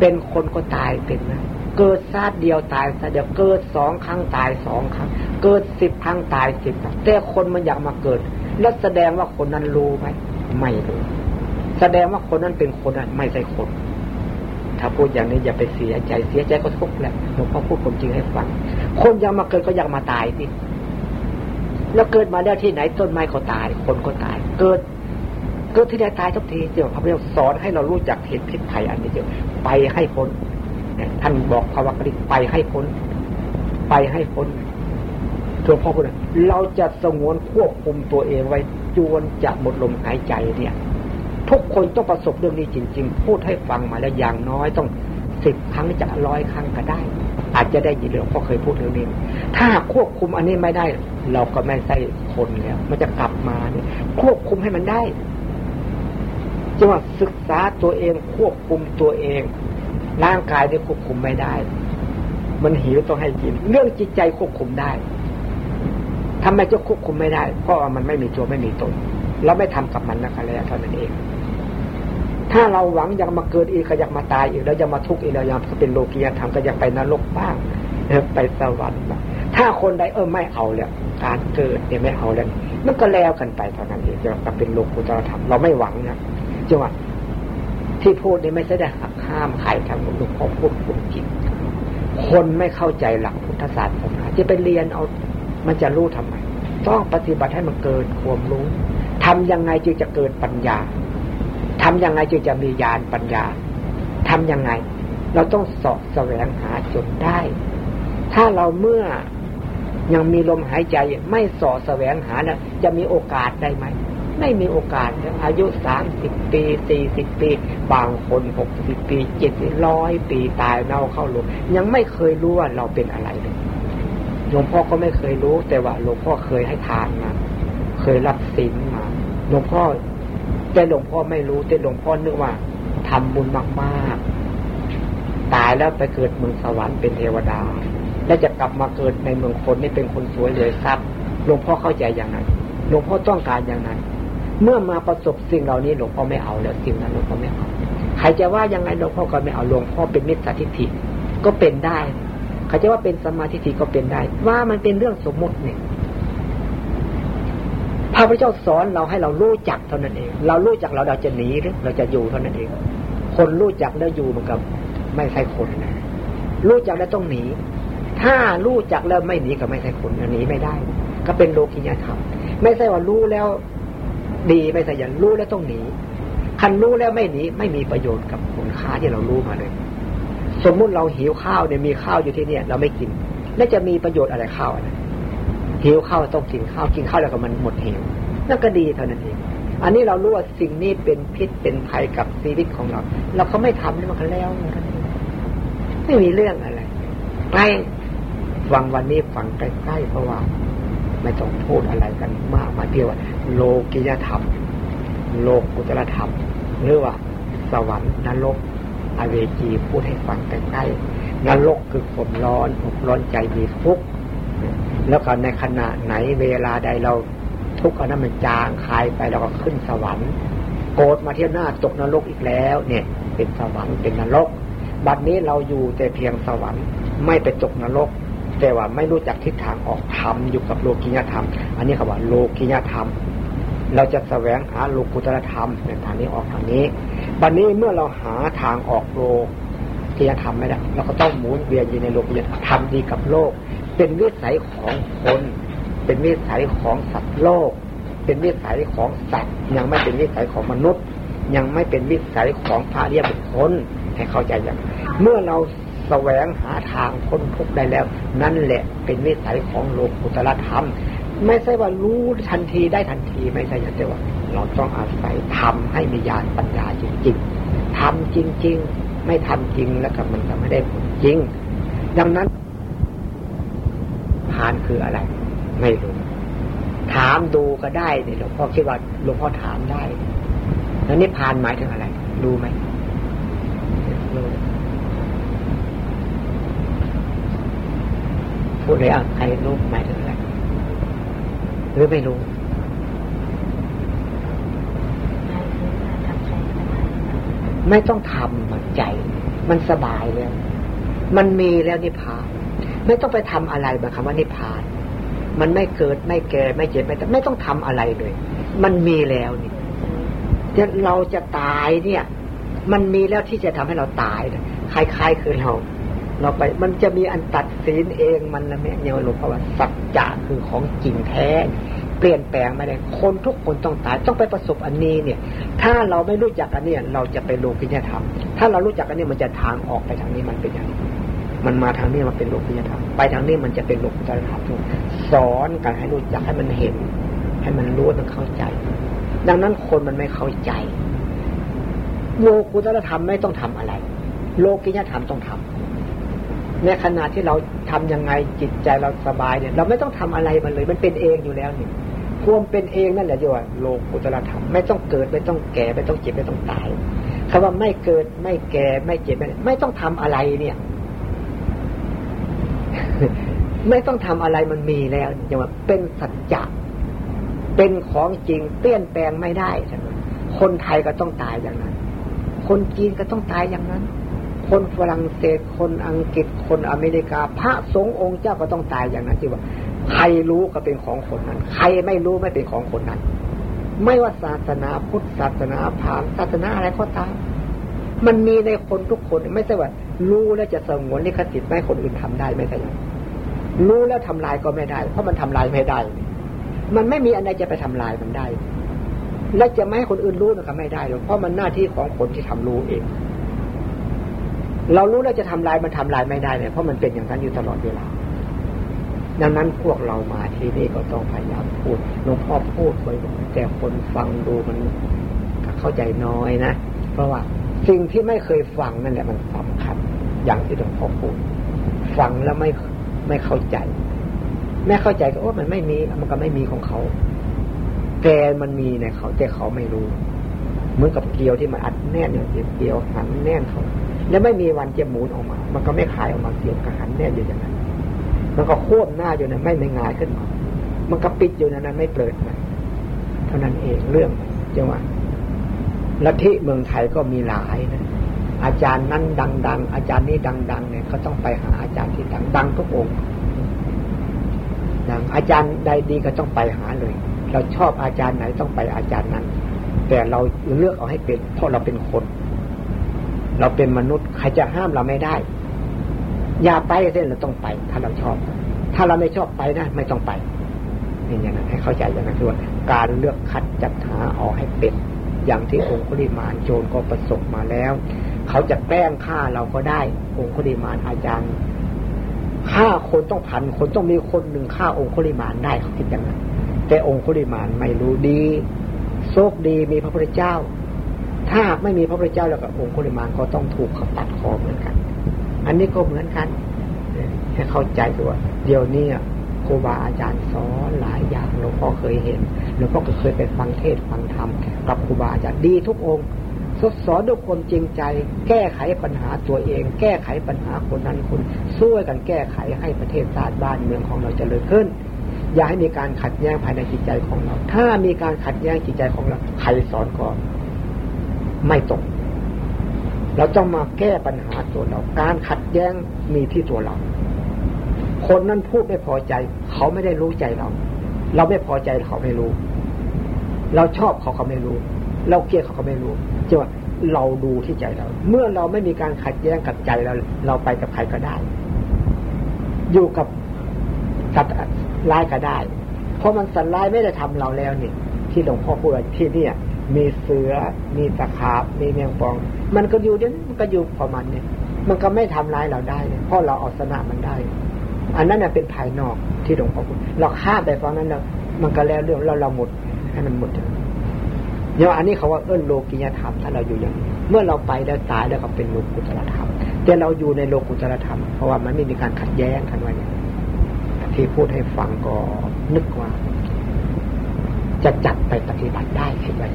S1: เป็นคนก็ตายเป็นนะ เกิดชาติเดียวตายชาติเดียวเกิดสองครั้งตายสองครั้ง เกิดสิบครั้งตายสิบครั้งแต่คนมันอยากมาเกิด แล้วแสดงว่าคนนั้นรู้ไหมไม่รู้แสดงว่าคนนั้นเป็นคนนั้นไม่ใช่คน ถ้าพูดอย่างนี้อย่าไปเสียใจเสียใจก็ทุกข์แหละหลวงพ่อพูดความจริงให้ฟัง คนอยากมาเกิดก็อยากมาตายสิ แล้วเกิดมาแล้วที่ไหนต้นไม้ก็ตายคนก็ตาย เกิด เกิดที่ใดตายทุกทีเดี๋ยวพระพุทธเจ้าสอนให้เรารู้จักเหตุพิษภัยอันนี้เดียวไปให้พ้นท่านบอกภาวะกริไปให้พ้น ไปให้พ้นตัวพ่อพูดเราจะสงวนควบคุมตัวเองไว้จวนจะหมดลมหายใจเนี่ย ทุกคนต้องประสบเรื่องนี้จริง ๆ พูดให้ฟังมาแล้วอย่างน้อยต้อง สิบครั้งจะร้อยครั้งก็ได้ อาจจะได้ยินเรื่องพ่อเคยพูดเรื่องนี้ถ้าควบคุมอันนี้ไม่ได้ เราก็ไม่ใช่คนแล้วมันจะกลับมาเนี่ยควบคุมให้มันได้จังว่าศึกษาตัวเองควบคุมตัวเองร่างกายได้ควบคุมไม่ได้ มันหิวต้องให้กิน เรื่องจิตใจควบคุมได้ทำไมจะควบคุมไม่ได้ เพราะว่ามันไม่มีตัวไม่มีตนเราไม่ทำกับมันนะคะแล้วเท่านั้นเอง ถ้าเราหวังอยากมาเกิดอีกก็อยากมาตายอีกแล้วจะมาทุกข์อีกแล้วยังเป็นโลกียธรรมก็อยากไปนรกบ้างไปสวรรค์บ้างถ้าคนใดเออไม่เอาแล้วการเกิดเนี่ยไม่เอาแล้วมันก็แล้วกันไปเท่านั้นเองจะเป็นโลกุตรธรรมเราไม่หวังนะจังหวะที่พูดนี่ไม่ใช่ได้หักห้ามใครทำหลวงพ่อพูดคุณจริงคนไม่เข้าใจหลักพุทธศาสนาจะไปเรียนเอามันจะรู้ทำไม ต้องปฏิบัติให้มันเกิดความรู้ทำยังไงจึงจะเกิดปัญญาำยังไงจึงจะมีญาณปัญญาทำยังไง เราต้องสอบแสวงหาจนได้ ถ้าเราเมื่อยังมีลมหายใจไม่สอบแสวงหาแล้วจะมีโอกาสได้ไหม ไม่มีโอกาสอายุสามสิบปีสี่สิบปี บางคนหกสิบปีเจ็ดร้อยปีตายเน่าเข้าลงยังไม่เคยรู้ว่าเราเป็นอะไรเลยหลวงพ่อก็ไม่เคยรู้ แต่ว่าหลวงพ่อเคยให้ทานมา เคยรับศีลมาหลวงพ่อ แต่หลวงพ่อไม่รู้แต่หลวงพ่อนึกว่าทำบุญมากๆ ตายแล้วไปเกิดเมืองสวรรค์เป็นเทวดา และจะกลับมาเกิดในเมืองคนนี่เป็นคนสวยเลยทรัพย์หลวงพ่อเข้าใจอย่างนั้นหลวงพ่อต้องการอย่างนั้น เมื่อมาประสบสิ่งเหล่านี้หลวงพ่อไม่เอาแล้วสิ่งนั้นหลวงพ่อไม่เอาใครจะว่ายังไงหลวงพ่อก็ไม่เอาหลวงพ่อเป็นมิจฉาทิฏฐิก็เป็นได้ใครจะว่าเป็นสมาธิก็เป็นได้ ว่ามันเป็นเรื่องสมมติเนี่ย พระพุทธเจ้าสอนเราให้เรารู้จักเท่านั้นเอง เรารู้จักเราเราจะหนีหรือเราจะอยู่เท่านั้นเอง คนรู้จักแล้วอยู่มันกับไม่ใช่คนนะรู้จักแล้วต้องหนี ถ้ารู้จักแล้วไม่หนีก็ไม่ใช่คนหนีไม่ได้ ก็เป็นโลกิยธรรม ไม่ใช่ว่ารู้แล้วดีไม่ใช่อย่ารู้แล้วต้องหนี คันรู้แล้วไม่หนีไม่มีประโยชน์กับคุณค่าที่เรารู้มาเลย สมมุติเราหิวข้าวเนี่ยมีข้าวอยู่ที่เนี่ย เราไม่กิน แล้วจะมีประโยชน์อะไรข้าวอะไร หิวข้าวต้องกินข้าวกินข้าวแล้วก็มันหมดหิวนั่นก็ดีเท่านั้นเองอันนี้เรารู้ว่าสิ่งนี้เป็นพิษเป็นภัยกับชีวิตของเรา เราก็ไม่ทำนี่มันก็แล้วไม่มีเรื่องอะไรไปฟังวันนี้ฟังใกล้ๆเพราะว่า ไม่ต้องพูดอะไรกันมากมาเดียวโลกิยธรรม โลกุตรธรรม หรือว่า สวรรค์นรกอเวจีพูดให้ฟังใกล้ๆนรกคือความร้อนอกร้อนใจมีทุกข์ แล้วก็ในขณะไหนเวลาใดเราทุกข์อันนั้นมันจางคลายไปเราก็ขึ้นสวรรค์ โกรธมาเที่ยวหน้าตกนรกอีกแล้ว เนี่ย เป็นสวรรค์เป็นนรก บัดนี้เราอยู่แต่เพียงสวรรค์ ไม่ไปตกนรก แต่ว่าไม่รู้จักทิศทางออกธรรมอยู่กับโลกิยธรรม อันนี้คำว่าโลกิยธรรม เราจะแสวงหาโลกุตรธรรมในทางนี้ออกทางนี้ บัดนนี้เมื่อเราหาทางออกโลกิยธรรมไม่ได้เราก็ต้องหมุนเวียนอยู่ในโลกิยธรรมทำดีกับโลก เป็นวิสัยของคน เป็นวิสัยของสัตว์โลก เป็นวิสัยของสัตว์ ยังไม่เป็นวิสัยของมนุษย์ ยังไม่เป็นวิสัยของพระเรียบุคคลให้เข้าใจอย่างเมื่อเราแสวงหาทางพ้นทุกข์ได้แล้ว นั่นแหละเป็นวิสัยของโลกุตรธรรม ไม่ใช่ว่ารู้ทันทีได้ทันทีไม่ใช่อย่างเดียวเราต้องอาศัยทำให้มีญาณปัญญาจริงๆทำจริง ๆ ไม่ทำจริงแล้วก็มันจะไม่ได้ผลจริง ดังนั้นานคืออะไร ไม่รู้ถามดูก็ได้เนี่ยหลวงพ่อคิดว่าหลวงพ่อถามได้ แล้วนิพพานหมายถึงอะไรรู้ไหมรู้พูดเลยอะใครรู้หมายถึงอะไรหรือไม่รู้ไม่ต้องทำมันใจ มันสบายแล้ว มันมีแล้วนิพพาน ไม่ต้องไปทำอะไรมาคำว่านิพพาน มันไม่เกิดไม่แก่ไม่เจ็บไม่ไม่ต้องทำอะไรเลย มันมีแล้วนี่จะเราจะตายเนี่ย มันมีแล้วที่จะทำให้เราตายคล้ายๆคือเราเราไปมันจะมีอันตัดสินเองมันนะแม่เนี่ยหลวงพ่อว่าสัจจะคือของจริงแท้ เปลี่ยนแปลงไม่ได้คนทุกคนต้องตายต้องไปประสบอันนี้เนี่ย ถ้าเราไม่รู้จักอันนี้เราจะไปโลกิยธรรม ถ้าเรารู้จักอันนี้มันจะทางออกไปทางนี้มันเป็นอย่างนี้ มันมาทางนี้มันเป็นโลกิยธรรมไปทางนี้มันจะเป็นโลกุตรธรรมสอนกันให้รู้จักให้มันเห็น ให้มันรู้มันเข้าใจ ดังนั้นคนมันไม่เข้าใจ โลกุตรธรรมไม่ต้องทำอะไร โลกิยธรรมต้องทำในขณะที่เราทํำยังไงจิตใจเราสบายเนี่ย เราไม่ต้องทำอะไรมันเลย มันเป็นเองอยู่แล้วนี่ควมเป็นเองนั่นแหละจีว่าโลกุตรธรรมไม่ต้องเกิดไม่ต้องแก่ไม่ต้องเจ็บไม่ต้องตายคำว่าไม่เกิดไม่แก่ไม่เจ็บไม่ไม่ต้องทำอะไรเนี่ย ไม่ต้องทำอะไรมันมีแล้วจะว่าเป็นสัจจะเป็นของจริงเปลี่ยนแปลงไม่ได้ใช่ไหมคนไทยก็ต้องตายอย่างนั้น คนจีนก็ต้องตายอย่างนั้น คนฝรั่งเศส คนอังกฤษ คนอเมริกา พระสงฆ์องค์เจ้าก็ต้องตายอย่างนั้นที่ว่า ใครรู้ก็เป็นของคนนั้น ใครไม่รู้ไม่เป็นของคนนั้น ไม่ว่าศาสนาพุทธศาสนาพราหมณ์ศาสนาอะไรก็ตาม มันมีในคนทุกคนไม่ใช่ว่า รู้แล้วจะสงวนลิขสิทธิ์ไม่คนอื่นทำได้ไม่ใช่หรอ รู้แล้วทำลายก็ไม่ได้ เพราะมันทำลายไม่ได้ มันไม่มีอะไรจะไปทำลายมันได้ และจะไม่ให้คนอื่นรู้มันก็ไม่ได้หรอกเพราะมันหน้าที่ของคนที่ทำรู้เอง เรารู้แล้วจะทำลายมันทำลายไม่ได้เลยเพราะมันเป็นอย่างนั้นอยู่ตลอดเวลาดังนั้นพวกเรามาที่นี่ก็ต้องพยายามพูดหลวงพ่อพูดไว้แต่คนฟังดูมันเข้าใจน้อยนะ เพราะว่าสิ่งที่ไม่เคยฟังนั่นแหละมันสำคัญอย่างที่หลวงพ่อพูด ฟังแล้วไม่ ไม่เข้าใจ ไม่เข้าใจก็โอ้มันไม่มี มันก็ไม่มีของเขาแต่มันมีในเขาแต่เขาไม่รู้ เหมือนกับเกลียวที่มันอัดแน่นอย่างเดียวหันแน่นเขาแล้วไม่มีวันจะหมุนออกมา มันก็ไม่ขายออกมาเกลียวกับหันแน่นอยู่อย่างนั้น มันก็โควบหน้าอยู่นั้นไม่ไม่งายขึ้นมามันก็ปิดอยู่นั้นไม่เปิดมาเท่านั้นเองเรื่องจังหวะลัทธิเมืองไทยก็มีหลายนะ อาจารย์นั้นดัง ๆ อาจารย์นี้ดัง ๆ เนี่ยก็ต้องไปหาอาจารย์ที่ดังดังทุกองค์ดังอาจารย์ใดดีก็ต้องไปหาเลย เราชอบอาจารย์ไหนต้องไปอาจารย์นั้น แต่เราเลือกเอาให้เป็น เพราะเราเป็นคน เราเป็นมนุษย์ใครจะห้ามเราไม่ได้ อย่าไปเส้นเราต้องไป ถ้าเราชอบ ถ้าเราไม่ชอบไปนะไม่ต้องไปนี่อย่างนั้นให้เข้าใจอย่างนั้นคือว่าการเลือกคัดจัดหาออกให้เป็น อย่างที่องคุลิมานโจรก็ประสบมาแล้ว เขาจะแป้งฆ่าเราก็ได้องคุลิมานอาจารย์ฆ่าคนต้องพันคนต้องมีคนหนึ่งฆ่าองคุลิมานได้เขาคิดอย่างนั้นแต่องคุลิมานไม่รู้ดีโชคดีมีพระพุทธเจ้า ถ้าไม่มีพระพุทธเจ้าแล้วก็องค์คุลิมานก็ต้องถูกเขาตัดคอเหมือนกัน อันนี้ก็เหมือนกันให้เข้าใจตัวเดี๋ยวนี้ครูบาอาจารย์สอนหลายอย่างหลวงพ่อเคยเห็นหลวงพ่อก็เคยไปฟังเทศฟังธรรมกับครูบาอาจารย์ดีทุกองค์ สอนด้วยความจริงใจ แก้ไขปัญหาตัวเอง แก้ไขปัญหาคนนั้นคนช่วยกันแก้ไขให้ประเทศชาติบ้านเมืองของเราจเจริญขึ้น อย่าให้มีการขัดแย้งภายในจิตใจของเรา ถ้ามีการขัดแย้งจิตใจของเราใครสอนก่อนไม่ตกเราต้องมาแก้ปัญหาตัวเรา การขัดแย้งมีที่ตัวเรา คนนั้นพูดไม่พอใจ เขาไม่ได้รู้ใจเรา เราไม่พอใจเขาไม่รู้ เราชอบเขาเขาไม่รู้ เราเกลียดเขาเขาไม่รู้จะว่าเราดูที่ใจเรา เมื่อเราไม่มีการขัดแย้งกับใจเรา เราไปกับใครก็ได้ อยู่กับสัตว์ร้ายก็ได้ เพราะมันสัตว์ร้ายไม่ได้ทำเราแล้วนี่ที่หลวงพ่อพูดที่เนี่ย มีเสือ มีตะขาบ มีแมงปอง มันก็อยู่เดี๋ยวมันก็อยู่ประมาณนี้มันก็ไม่ทำร้ายเราได้เพราะเราเอาชนะมันได้ อันนั้นเป็นภายนอกที่หลวงพ่อพูดเราข้ามไปฟังนั้นเรามันก็แล้วเรื่องเราเราหมดให้มันหมดอ ย่างอันนี้เขาว่าเอื้นโลกิยธรรม ถ้าเราอยู่อย่างเมื่อเราไปแล้วตายแล้วก็เป็นโลกุตรธรรม แต่เราอยู่ในโลกุตรธรรม เพราะว่ามันไม่มีการขัดแย้งกันไว้ที่พูดให้ฟังก็นึกว่า จะจัดไปปฏิบัติได้คิดว่า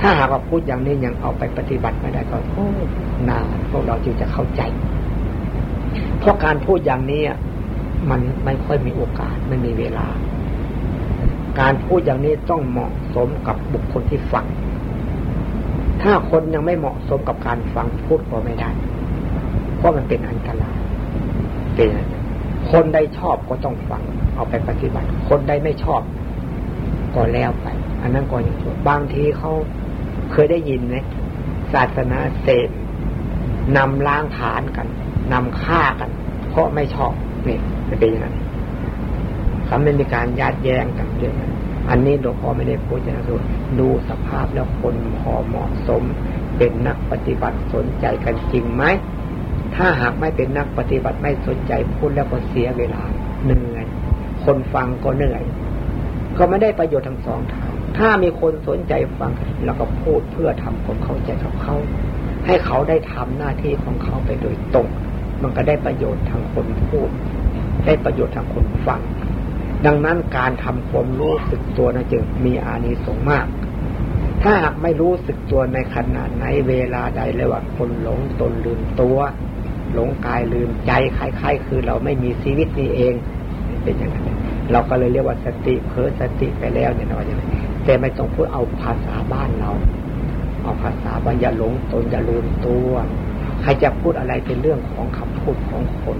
S1: ถ้าหากว่าพูดอย่างนี้ยังเอาไปปฏิบัติไม่ได้ก็โอ้นานพวกเราจึงจะเข้าใจ เพราะการพูดอย่างนี้มันไม่ค่อยมีโอกาสไม่มีเวลา การพูดอย่างนี้ต้องเหมาะสมกับบุคคลที่ฟัง ถ้าคนยังไม่เหมาะสมกับการฟังพูดก็ไม่ได้ เพราะมันเป็นอันตรายเป็นคนใดชอบก็ต้องฟัง เอาไปปฏิบัติ คนใดไม่ชอบ ก็แล้วไป อันนั้นก็อย่างบางทีเขาเคยได้ยินไหมศาสนาเสพนำล้างผานกันนำฆ่ากัน เพราะไม่ชอบนี่เป็นอย่างนั้น เขาไม่มีการญาติแย้งกันเรื่องนั้นอันนี้หลวงพ่อไม่ได้พูดอย่างนั้นดูสภาพแล้วคนพอเหมาะสม เป็นนักปฏิบัติสนใจกันจริงไหมถ้าหากไม่เป็นนักปฏิบัติไม่สนใจพูดแล้วก็เสียเวลาเหนื่อยคนฟังก็เหนื่อย ก็ไม่ได้ประโยชน์ทั้งสองทางถ้ามีคนสนใจฟังเราก็พูดเพื่อทำความเข้าใจกับเขา ให้เขาได้ทำหน้าที่ของเขาไปโดยตรง มันก็ได้ประโยชน์ทางคนพูด ได้ประโยชน์ทางคนฟัง ดังนั้นการทำความรู้สึกตัวนะจึงมีอานิสงส์มาก ถ้าหากไม่รู้สึกตัวในขณะไหนเวลาใดเลยว่าคนหลงตนลืมตัว หลงกายลืมใจคล้ายๆ คือเราไม่มีชีวิตนี้เอง เป็นอย่างนั้นเราก็เลยเรียกว่าสติเพ้อสติไปแล้วเนี่ยนะว่าอย่างไรแต่ไม่ต้องพูดเอาภาษาบ้านเรา เอาภาษาบ้านอย่าหลงตนอย่าลืมตัว ใครจะพูดอะไรเป็นเรื่องของคำพูดของคน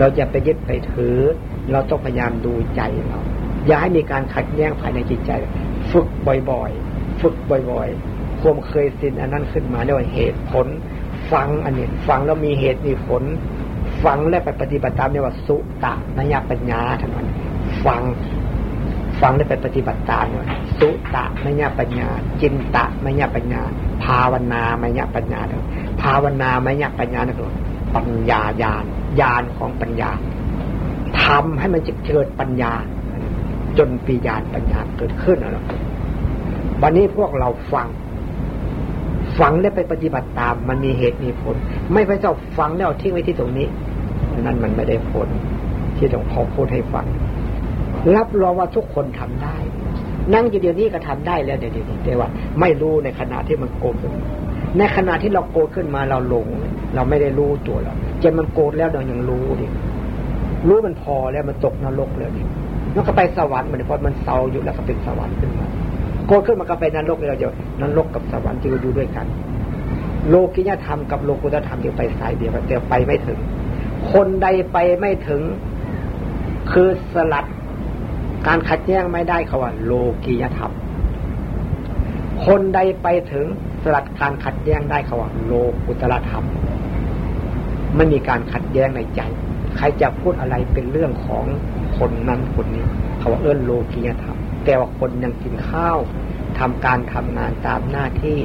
S1: เราจะไปยึดไปถือ เราต้องพยายามดูใจเรา อย่าให้มีการขัดแย้งภายในจิตใจ ฝึกบ่อยๆ ฝึกบ่อยๆ ความเคยสินอันนั้นขึ้นมาเรียกว่าเหตุผล ฟังอันนี้ฟังแล้วมีเหตุมีผล ฟังและไปปฏิบัติตามเรียกว่าสุตะนญาปัญญาทั้งนั้นฟังฟังได้ไปปฏิบัติตามเนี่ยสุตะมยปัญญา จินตะมยปัญญา ภาวนามยปัญญาเนภาวนามยปัญญานี่คือปัญญาญาณ ญาณของปัญญาทำให้มันจะเกิดปัญญา จนปีญาณปัญญาเกิดขึ้นนะวันนี้พวกเราฟัง ฟังแล้วไปปฏิบัติตาม มันมีเหตุมีผล ไม่พระเจ้าฟังแล้วทิ้งไว้ที่ตรงนี้ นั่นมันไม่ได้ผล ที่หลวงพ่อพูดให้ฟัง รับรองว่าทุกคนทำได้ นั่งอยู่เดี๋ยวนี้ก็ทำได้แล้วเดี๋ยวนี้แต่ว่า ไม่รู้ในขณะที่มันโกรธในขณะที่เราโกรธขึ้นมาเราหลง เราไม่ได้รู้ตัวเรา จนมันโกรธแล้วเรายังรู้ดิรู้มันพอแล้วมันตกนรกแล้วดิมันก็ไปสวรรค์มันเพอมันเศร้าอยู่แล้วก็เป็นสวรรค์ขึ้นมาโกรธขึ้นมาก็ไปนรกเลยเราจะนรกกับสวรรค์จะอยู่ด้วยกัน โลกิยธรรมกับโลกุตธรรมจะไปสายเดียวกันแต่ไปไม่ถึง คนใดไปไม่ถึง คือสลัดการขัดแย้งไม่ได้เขาว่า โลกียธรรม คนใดไปถึงสลัดการขัดแย้งได้เขาว่า โลกุตรธรรม ไม่มีการขัดแย้งในใจ ใครจะพูดอะไรเป็นเรื่องของคนนั้นคนนี้เขาว่าเอื้นโลกียธรรมแต่ว่าคนยังกินข้าวทำการทำงานตามหน้าที่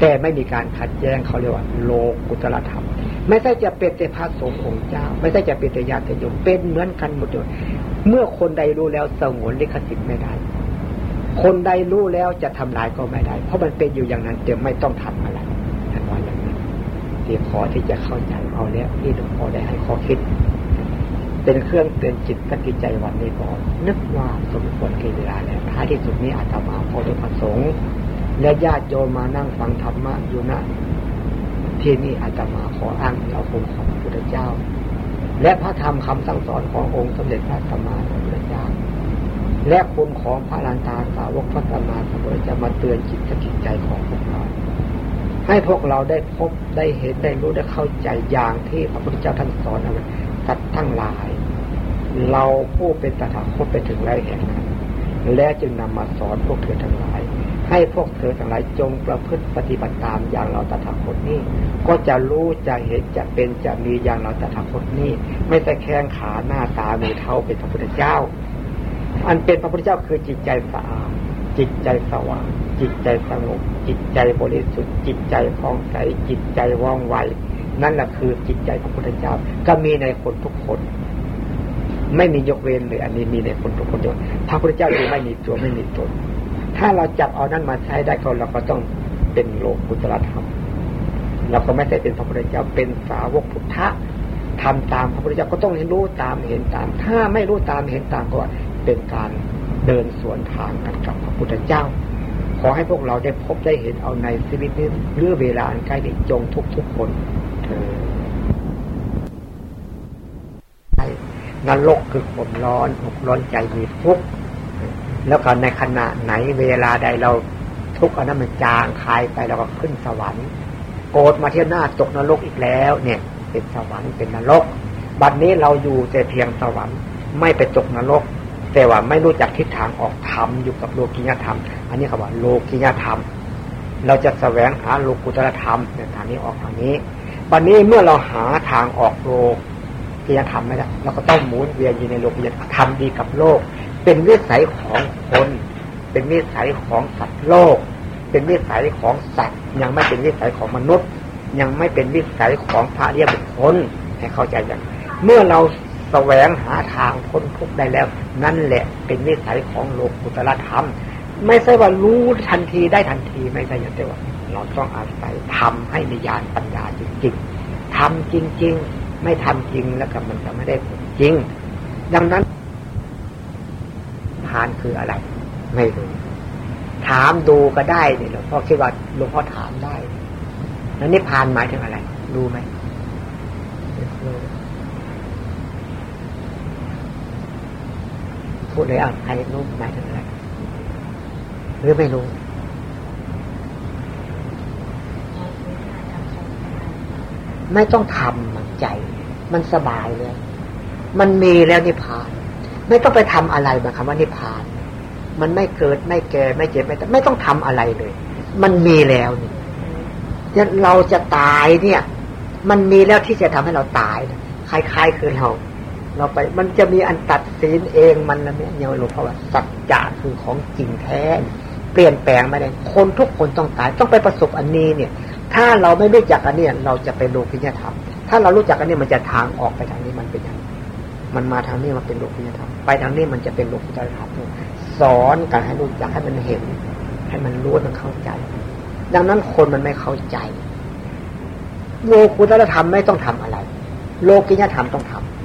S1: แต่ไม่มีการขัดแย้งเขาเรียกว่า โลกุตรธรรม ไม่ใช่จะเป็นแต่พระสงฆ์องค์เจ้า ไม่ใช่จะเป็นแต่ญาติโยมเป็นเหมือนกันหมดเลยเมื่อคนใดรู้แล้วสงวนลิขสิทธิ์ไม่ได้ คนใดรู้แล้วจะทำลายก็ไม่ได้ เพราะมันเป็นอยู่อย่างนั้นจะไม่ต้องทำอะไรท่านว่าอย่างนั้น ที่ขอที่จะเข้าใจเอาแล้วที่หลวงพ่อได้ให้ข้อคิด เป็นเครื่องเตือนจิตกติใจวันนี้ก่อนนึกว่าสมควรเกเวลาแล้วท้ายที่สุดนี้อาตมาพอได้ประสงค์และญาติโยมมานั่งฟังธรรมะอยู่นะที่นี่อาตมาขออ้างเอาคุณของพระพุทธเจ้า และพระธรรมคำสั่งสอนขององค์สมเด็จพระสัมมาสัมพุทธเจ้าและคุณของพระลันตาสาวกพระสัมมาสัมพุทธเจ้ามาเตือนจิตจิตใจของพวกเรา ให้พวกเราได้พบได้เห็นได้รู้ได้เข้าใจอย่างที่พระพุทธเจ้าท่านสอนเอาไว้สัตว์ทั้งหลาย เราผู้เป็นตถาคตไปถึงไรแห่งนั้นและจึงนำมาสอนพวกเธอทั้งหลายใให้พวกเธอทั้งหลายจงประพฤติปฏิบัติตามอย่างเราตถาคตนี้ ก็จะรู้จะเห็นจะเป็นจะมีอย่างเราตถาคตนี้ ไม่แต่แข้งขาหน้าตามือเท้าเป็นพระพุทธเจ้า อันเป็นพระพุทธเจ้าคือจิตใจสะอาดจิตใจสว่าง จิตใจสงบจิตใจบริสุทธิ์ จิตใจคล่องใสจิตใจว่องไว นั่นแหละคือจิตใจของพระพุทธเจ้า ก็มีในคนทุกคน ไม่มียกเว้นเลยอันนี้มีในคนทุกคนเดียพระพุทธเจ้าคือไม่มีตัวไม่มีตนถ้าเราจับเอานั้นมาใช้ได้ก็เราก็ต้องเป็นโลกุตรธรรมเราก็ไม่ได้เป็นพระพุทธเจ้าเป็นสาวกพุทธะทำตามพระพุทธเจ้าก็ต้องเห็นรู้ตามเห็นตาม ถ้าไม่รู้ตามเห็นตามก็เป็นการเดินสวนทางกันกับพระพุทธเจ้า ขอให้พวกเราได้พบได้เห็นเอาในชีวิตนี้หรือเวลาใกล้นี้จงทุกทุกคนนรกคือความร้อนอกร้อนใจมีทุกข์แล้วก็ในขณะไหนเวลาใดเราทุกข์อันนั้นมันจางคลายไปเราก็ขึ้นสวรรค์ โกรธมาเที่ยวหน้าตกนรกอีกแล้ว เนี่ย เป็นสวรรค์เป็นนรก บัดนนี้เราอยู่แต่เพียงสวรรค์ ไม่ไปตกนรก แต่ว่าไม่รู้จักทิศทางออกธรรมอยู่กับโลกิยธรรม อันนี้คำว่าโลกิยธรรม เราจะแสวงหาโลกุตรธรรมในทางนี้ออกทางนี้บัดนนี้เมื่อเราหาทางออกโลกิยธรรมไม่ได้เราก็ต้องหมุนเวียนอยู่ในโลกิยธรรมทำดีกับโลก เป็นวิสัยของคน เป็นวิสัยของสัตว์โลก เป็นวิสัยของสัตว์ ยังไม่เป็นวิสัยของมนุษย์ ยังไม่เป็นวิสัยของพระเรียบุคคลให้เข้าใจอย่างเมื่อเรา แสวงหาทางพ้นทุกได้แล้ว นั่นแหละเป็นวิสัยของโลกุตละธรรม ไม่ใช่ว่ารู้ทันทีได้ทันทีไม่ใช่อย่างเดียวเราต้องอาศัยทำให้มีญาณปัญญาจริงๆทำจริง ๆ ไม่ทำจริงแล้วก็มันจะไม่ได้ผลจริง ดังนั้นทานคืออะไร ไม่รู้ถามดูก็ได้เนี่ยหลวงพ่อคิดว่าหลวงพ่อถามได้ แล้วนิพพานหมายถึงอะไร รู้ไหม พูดเลยอะใครรู้หมายถึงอะไรหรือไม่รู้ไม่ต้องทำมันใจ มันสบายเลย มันมีแล้วนิพพาน ไม่ต้องไปทำอะไรแบบคำว่านิพพาน มันไม่เกิดไม่แก่ไม่เจ็บไม่ตายไม่ต้องทำอะไรเลย มันมีแล้วนี่เราจะตายเนี่ย มันมีแล้วที่จะทำให้เราตายคล้ายๆคือเรา เราไป มันจะมีอันตัดสินเองมันนะเนี่ยเนี่ยหลวงพ่อว่าสัจจะคือของจริงแท้ เปลี่ยนแปลงไม่ได้คนทุกคนต้องตายต้องไปประสบอันนี้เนี่ย ถ้าเราไม่รู้จักอันนี้เราจะไปโลกิยธรรม ถ้าเรารู้จักอันนี้มันจะทางออกไปทางนี้มันเป็นอย่างมันมาทางนี้มันเป็นโลกุตธรรมไปทางนี้มันจะเป็นโลกุตธรรมสอนกันให้รู้จักให้มันเห็น ให้มันรู้มันเข้าใจ ดังนั้นคนมันไม่เข้าใจโลกุตธรรมไม่ต้องทำอะไร โลกิยธรรมต้องทำ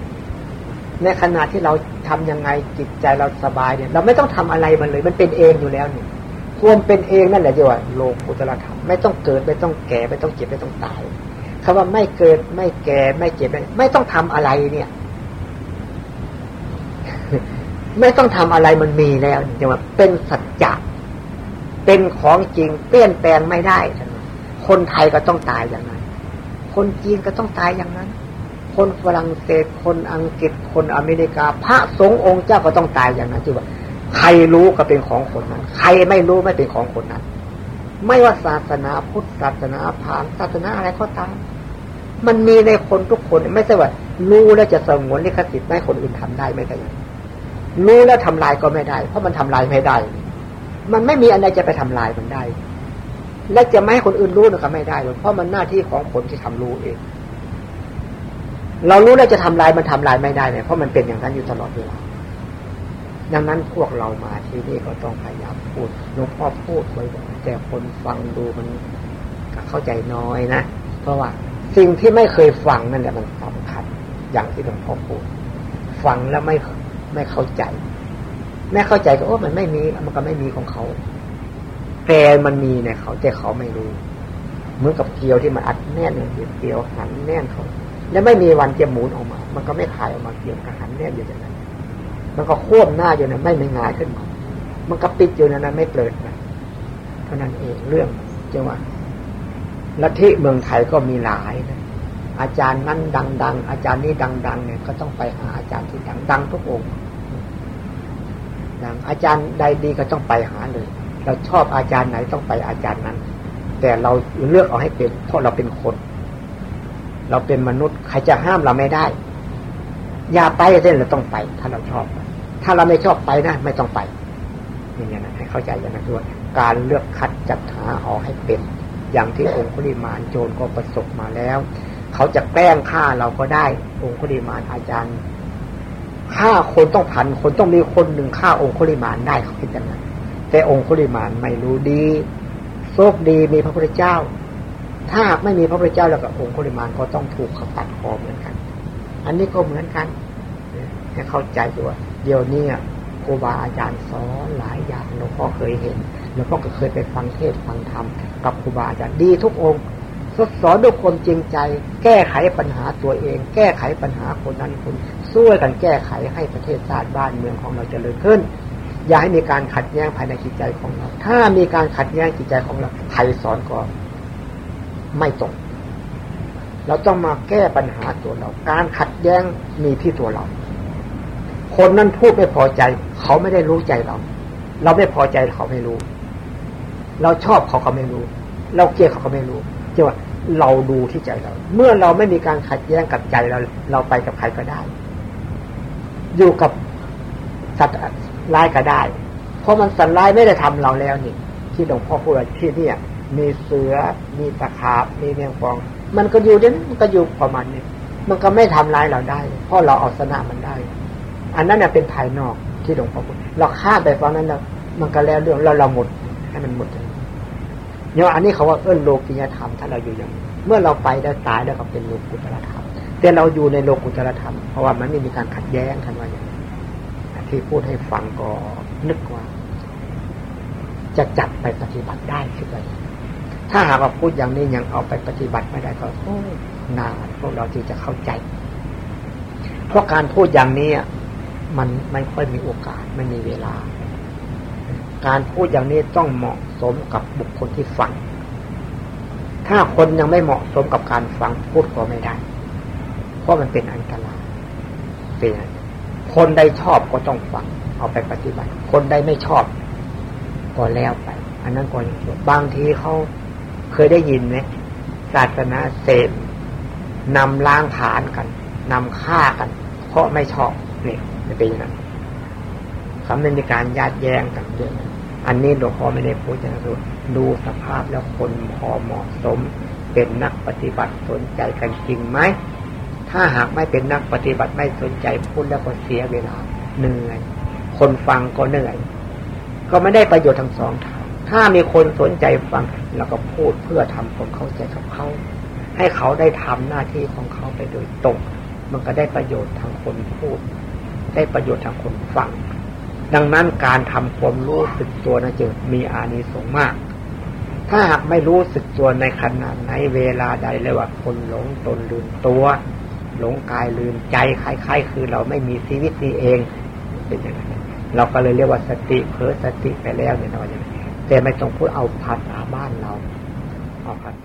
S1: ในขณะที่เราทํำยังไงจิตใจเราสบายเนี่ย เราไม่ต้องทำอะไรมันเลย มันเป็นเองอยู่แล้วนี่ควรเป็นเองนั่นแหละจีว่าโลกุตละธรรมไม่ต้องเกิดไม่ต้องแก่ไม่ต้องเจ็บไม่ต้องตายคำว่าไม่เกิดไม่แก่ไม่เจ็บไม่ต้องทำอะไรเนี่ย ไม่ต้องทำอะไรมันมีแล้วจะว่าเป็นสัจจะเป็นของจริงเปลี่ยนแปลงไม่ได้ คนไทยก็ต้องตายอย่างนั้น คนจีนก็ต้องตายอย่างนั้น คนฝรั่งเศสคนอังกฤษคนอเมริกา พระสงฆ์องค์เจ้าก็ต้องตายอย่างนั้นจีว่า ใครรู้ก็เป็นของคนนั้น ใครไม่รู้ไม่เป็นของคนนั้น ไม่ว่าศาสนาพุทธศาสนาพราหมณ์ศาสนาอะไรก็ตามมันมีในคนทุกคนไม่ใช่ว่ารู้แล้วจะสงวนลิขสิทธิ์ให้คนอื่นทำได้ไม่ใช่รู้แล้วทำลายก็ไม่ได้ เพราะมันทำลายไม่ได้ มันไม่มีอะไรจะไปทำลายมันได้ และจะไม่ให้คนอื่นรู้ก็ไม่ได้ เพราะมันหน้าที่ของคนที่ทำรู้เอง เรารู้แล้วจะทำลายมันทำลายไม่ได้เนี่ยเพราะมันเป็นอย่างนั้นอยู่ตลอดเวลาดังนั้นพวกเรามาที่นี่ก็ต้องพยายามพูดหลวงพ่อพูดไว้แต่คนฟังดูมันเข้าใจน้อยนะเพราะว่าสิ่งที่ไม่เคยฟังนั่นแหละมันสำคัญอย่างที่หลวงพ่อพูด ฟังแล้วไม่ไม่เข้าใจแม่เข้าใจก็โอ้มันไม่มีมันก็ไม่มีของเขาแต่มันมีเนี่ยเขาแต่เขาไม่รู้เหมือนกับเกลียวที่มันอัดแน่นเนี่ยเกลียวหันแน่นเขา แล้วไม่มีวันจะหมุนออกมา มันก็ไม่ถ่ายออกมาเกลียวกับหันแน่นอยู่อย่างนั้น มันก็ควบหน้าอยู่นะไม่ไม่งายขึ้นมามันก็ปิดอยู่นั้นไม่เปิดนะเท่านั้นเองเรื่องจังหวะลัทธิเมืองไทยก็มีหลายนะอาจารย์นั้นดัง ๆ อาจารย์นี้ดัง ๆ เนี่ยก็ต้องไปหาอาจารย์ที่ดังดังทุกองค์ดังอาจารย์ใดดีก็ต้องไปหาเลย เราชอบอาจารย์ไหนต้องไปอาจารย์นั้น แต่เราเลือกเอาให้เป็นเพราะเราเป็นคน เราเป็นมนุษย์ใครจะห้ามเราไม่ได้ อย่าไปเส้นเราต้องไป ถ้าเราชอบ ถ้าเราไม่ชอบไปนะไม่ต้องไปอย่างนี้นะให้เข้าใจอย่างนั้นด้วยการเลือกคัดจัดหาเอาให้เป็น อย่างที่องคุลิมานโจรก็ประสบมาแล้ว เขาจะแกล้งฆ่าเราก็ได้ องคุลิมานอาจารย์ฆ่าคนต้องผันคนต้องมีคนหนึ่งฆ่าองคุลิมานได้เขาคิดอย่างนั้นแต่องคุลิมานไม่รู้ดีโชคดีมีพระพุทธเจ้า ถ้าไม่มีพระพุทธเจ้าแล้วก็องคุลิมานก็ต้องถูกเขาตัดคอเหมือนกัน อันนี้ก็เหมือนกันให้เข้าใจด้วยเดี๋ยวนี้ครูบาอาจารย์สอนหลายอย่างหลวงพ่อเคยเห็นหลวงพ่อก็เคยไปฟังเทศฟังธรรมกับครูบาอาจารย์ดีทุกองค์สอนด้วยคนจริงใจ แก้ไขปัญหาตัวเอง แก้ไขปัญหาคนนั้นคนช่วยกันแก้ไขให้ประเทศชาติบ้านเมืองของเราจเจริญขึ้น อย่าให้มีการขัดแย้งภายในจิตใจของเรา ถ้ามีการขัดแย้งจิตใจของเราใครสอนก็ ไม่ตรง เราต้องมาแก้ปัญหาตัวเรา การขัดแย้งมีที่ตัวเรา คนนั้นพูดไม่พอใจ เขาไม่ได้รู้ใจเรา เราไม่พอใจเขาไม่รู้ เราชอบเขาเขาไม่รู้ เราเกลียดเขาเขาไม่รู้จะว่าเราดูที่ใจเรา เมื่อเราไม่มีการขัดแย้งกับใจเรา เราไปกับใครก็ได้ อยู่กับสัตว์ร้ายก็ได้ เพราะมันสัตว์ร้ายไม่ได้ทำเราแล้วนี่ที่หลวงพ่อพูดที่นี่ มีเสือ มีตะขาบ มีแมงฟอง มันก็อยู่เด่นมันก็อยู่ประมาณนี้ มันก็ไม่ทำร้ายเราได้ เพราะเราเอาชนะมันได้ อันนั้นเนี่ยเป็นภายนอกที่หลวงพ่อพูดเราฆ่าไปฟังนั้นแล้วมันก็แล้วเรื่องเราเราหมดให้มันหมดเลยเนี่ยอันนี้เขาว่าเอื้นโลกิยธรรมถ้าเราอยู่อย่างเมื่อเราไปได้ตายแล้วก็เป็นโลกุตรธรรม แต่เราอยู่ในโลกุตรธรรม เพราะว่ามันไม่มีการขัดแย้งกันว่าอย่างที่พูดให้ฟังก็นึกว่า จะจับไปปฏิบัติได้คืออะไร ถ้าหากว่าพูดอย่างนี้ยังเอาไปปฏิบัติไม่ได้ก็โอ้นานพวกเราที่จะเข้าใจ เพราะการพูดอย่างนี้มันไม่ค่อยมีโอกาสไม่มีเวลา การพูดอย่างนี้ต้องเหมาะสมกับบุคคลที่ฟัง ถ้าคนยังไม่เหมาะสมกับการฟังพูดก็ไม่ได้ เพราะมันเป็นอันตรายเป็นคนใดชอบก็ต้องฟัง เอาไปปฏิบัติ คนใดไม่ชอบ ก็แล้วไป อันนั้นก็อย่างบางทีเขา เคยได้ยินไหมศาสนาเสพนำล้างผานกันนำฆ่ากัน เพราะไม่ชอบเนี่ยเป็นอย่างนั้นคำนั้นมีการญาติแย้งกันเยอะอันนี้หลวงพ่อไม่ได้พูดนะคือดูสภาพแล้วคนพอเหมาะสม เป็นนักปฏิบัติสนใจกันจริงไหมถ้าหากไม่เป็นนักปฏิบัติไม่สนใจพูดแล้วก็เสียเวลาเหนื่อย คนฟังก็เหนื่อย ก็ไม่ได้ประโยชน์ทั้งสองทางถ้ามีคนสนใจฟัง เราก็พูดเพื่อทำความเข้าใจกับเขา ให้เขาได้ทำหน้าที่ของเขาไปโดยตรง มันก็ได้ประโยชน์ทางคนพูด ได้ประโยชน์ทางคนฟัง ดังนั้นการทำความรู้สึกตัวนะจึงมีอานิสงส์มาก ถ้าหากไม่รู้สึกตัวในขณะไหนเวลาใดเลยว่าคนหลงตนลืมตัว หลงกายลืมใจคล้ายๆ คือเราไม่มีชีวิตนี้เองเป็นอย่างนั้นเราก็เลยเรียกว่าสติเผลอสติไปแล้วเนี่ยนะอย่างนี้ แต่ไม่ต้องพูดเอาภาษาบ้านเรา เอาภาษา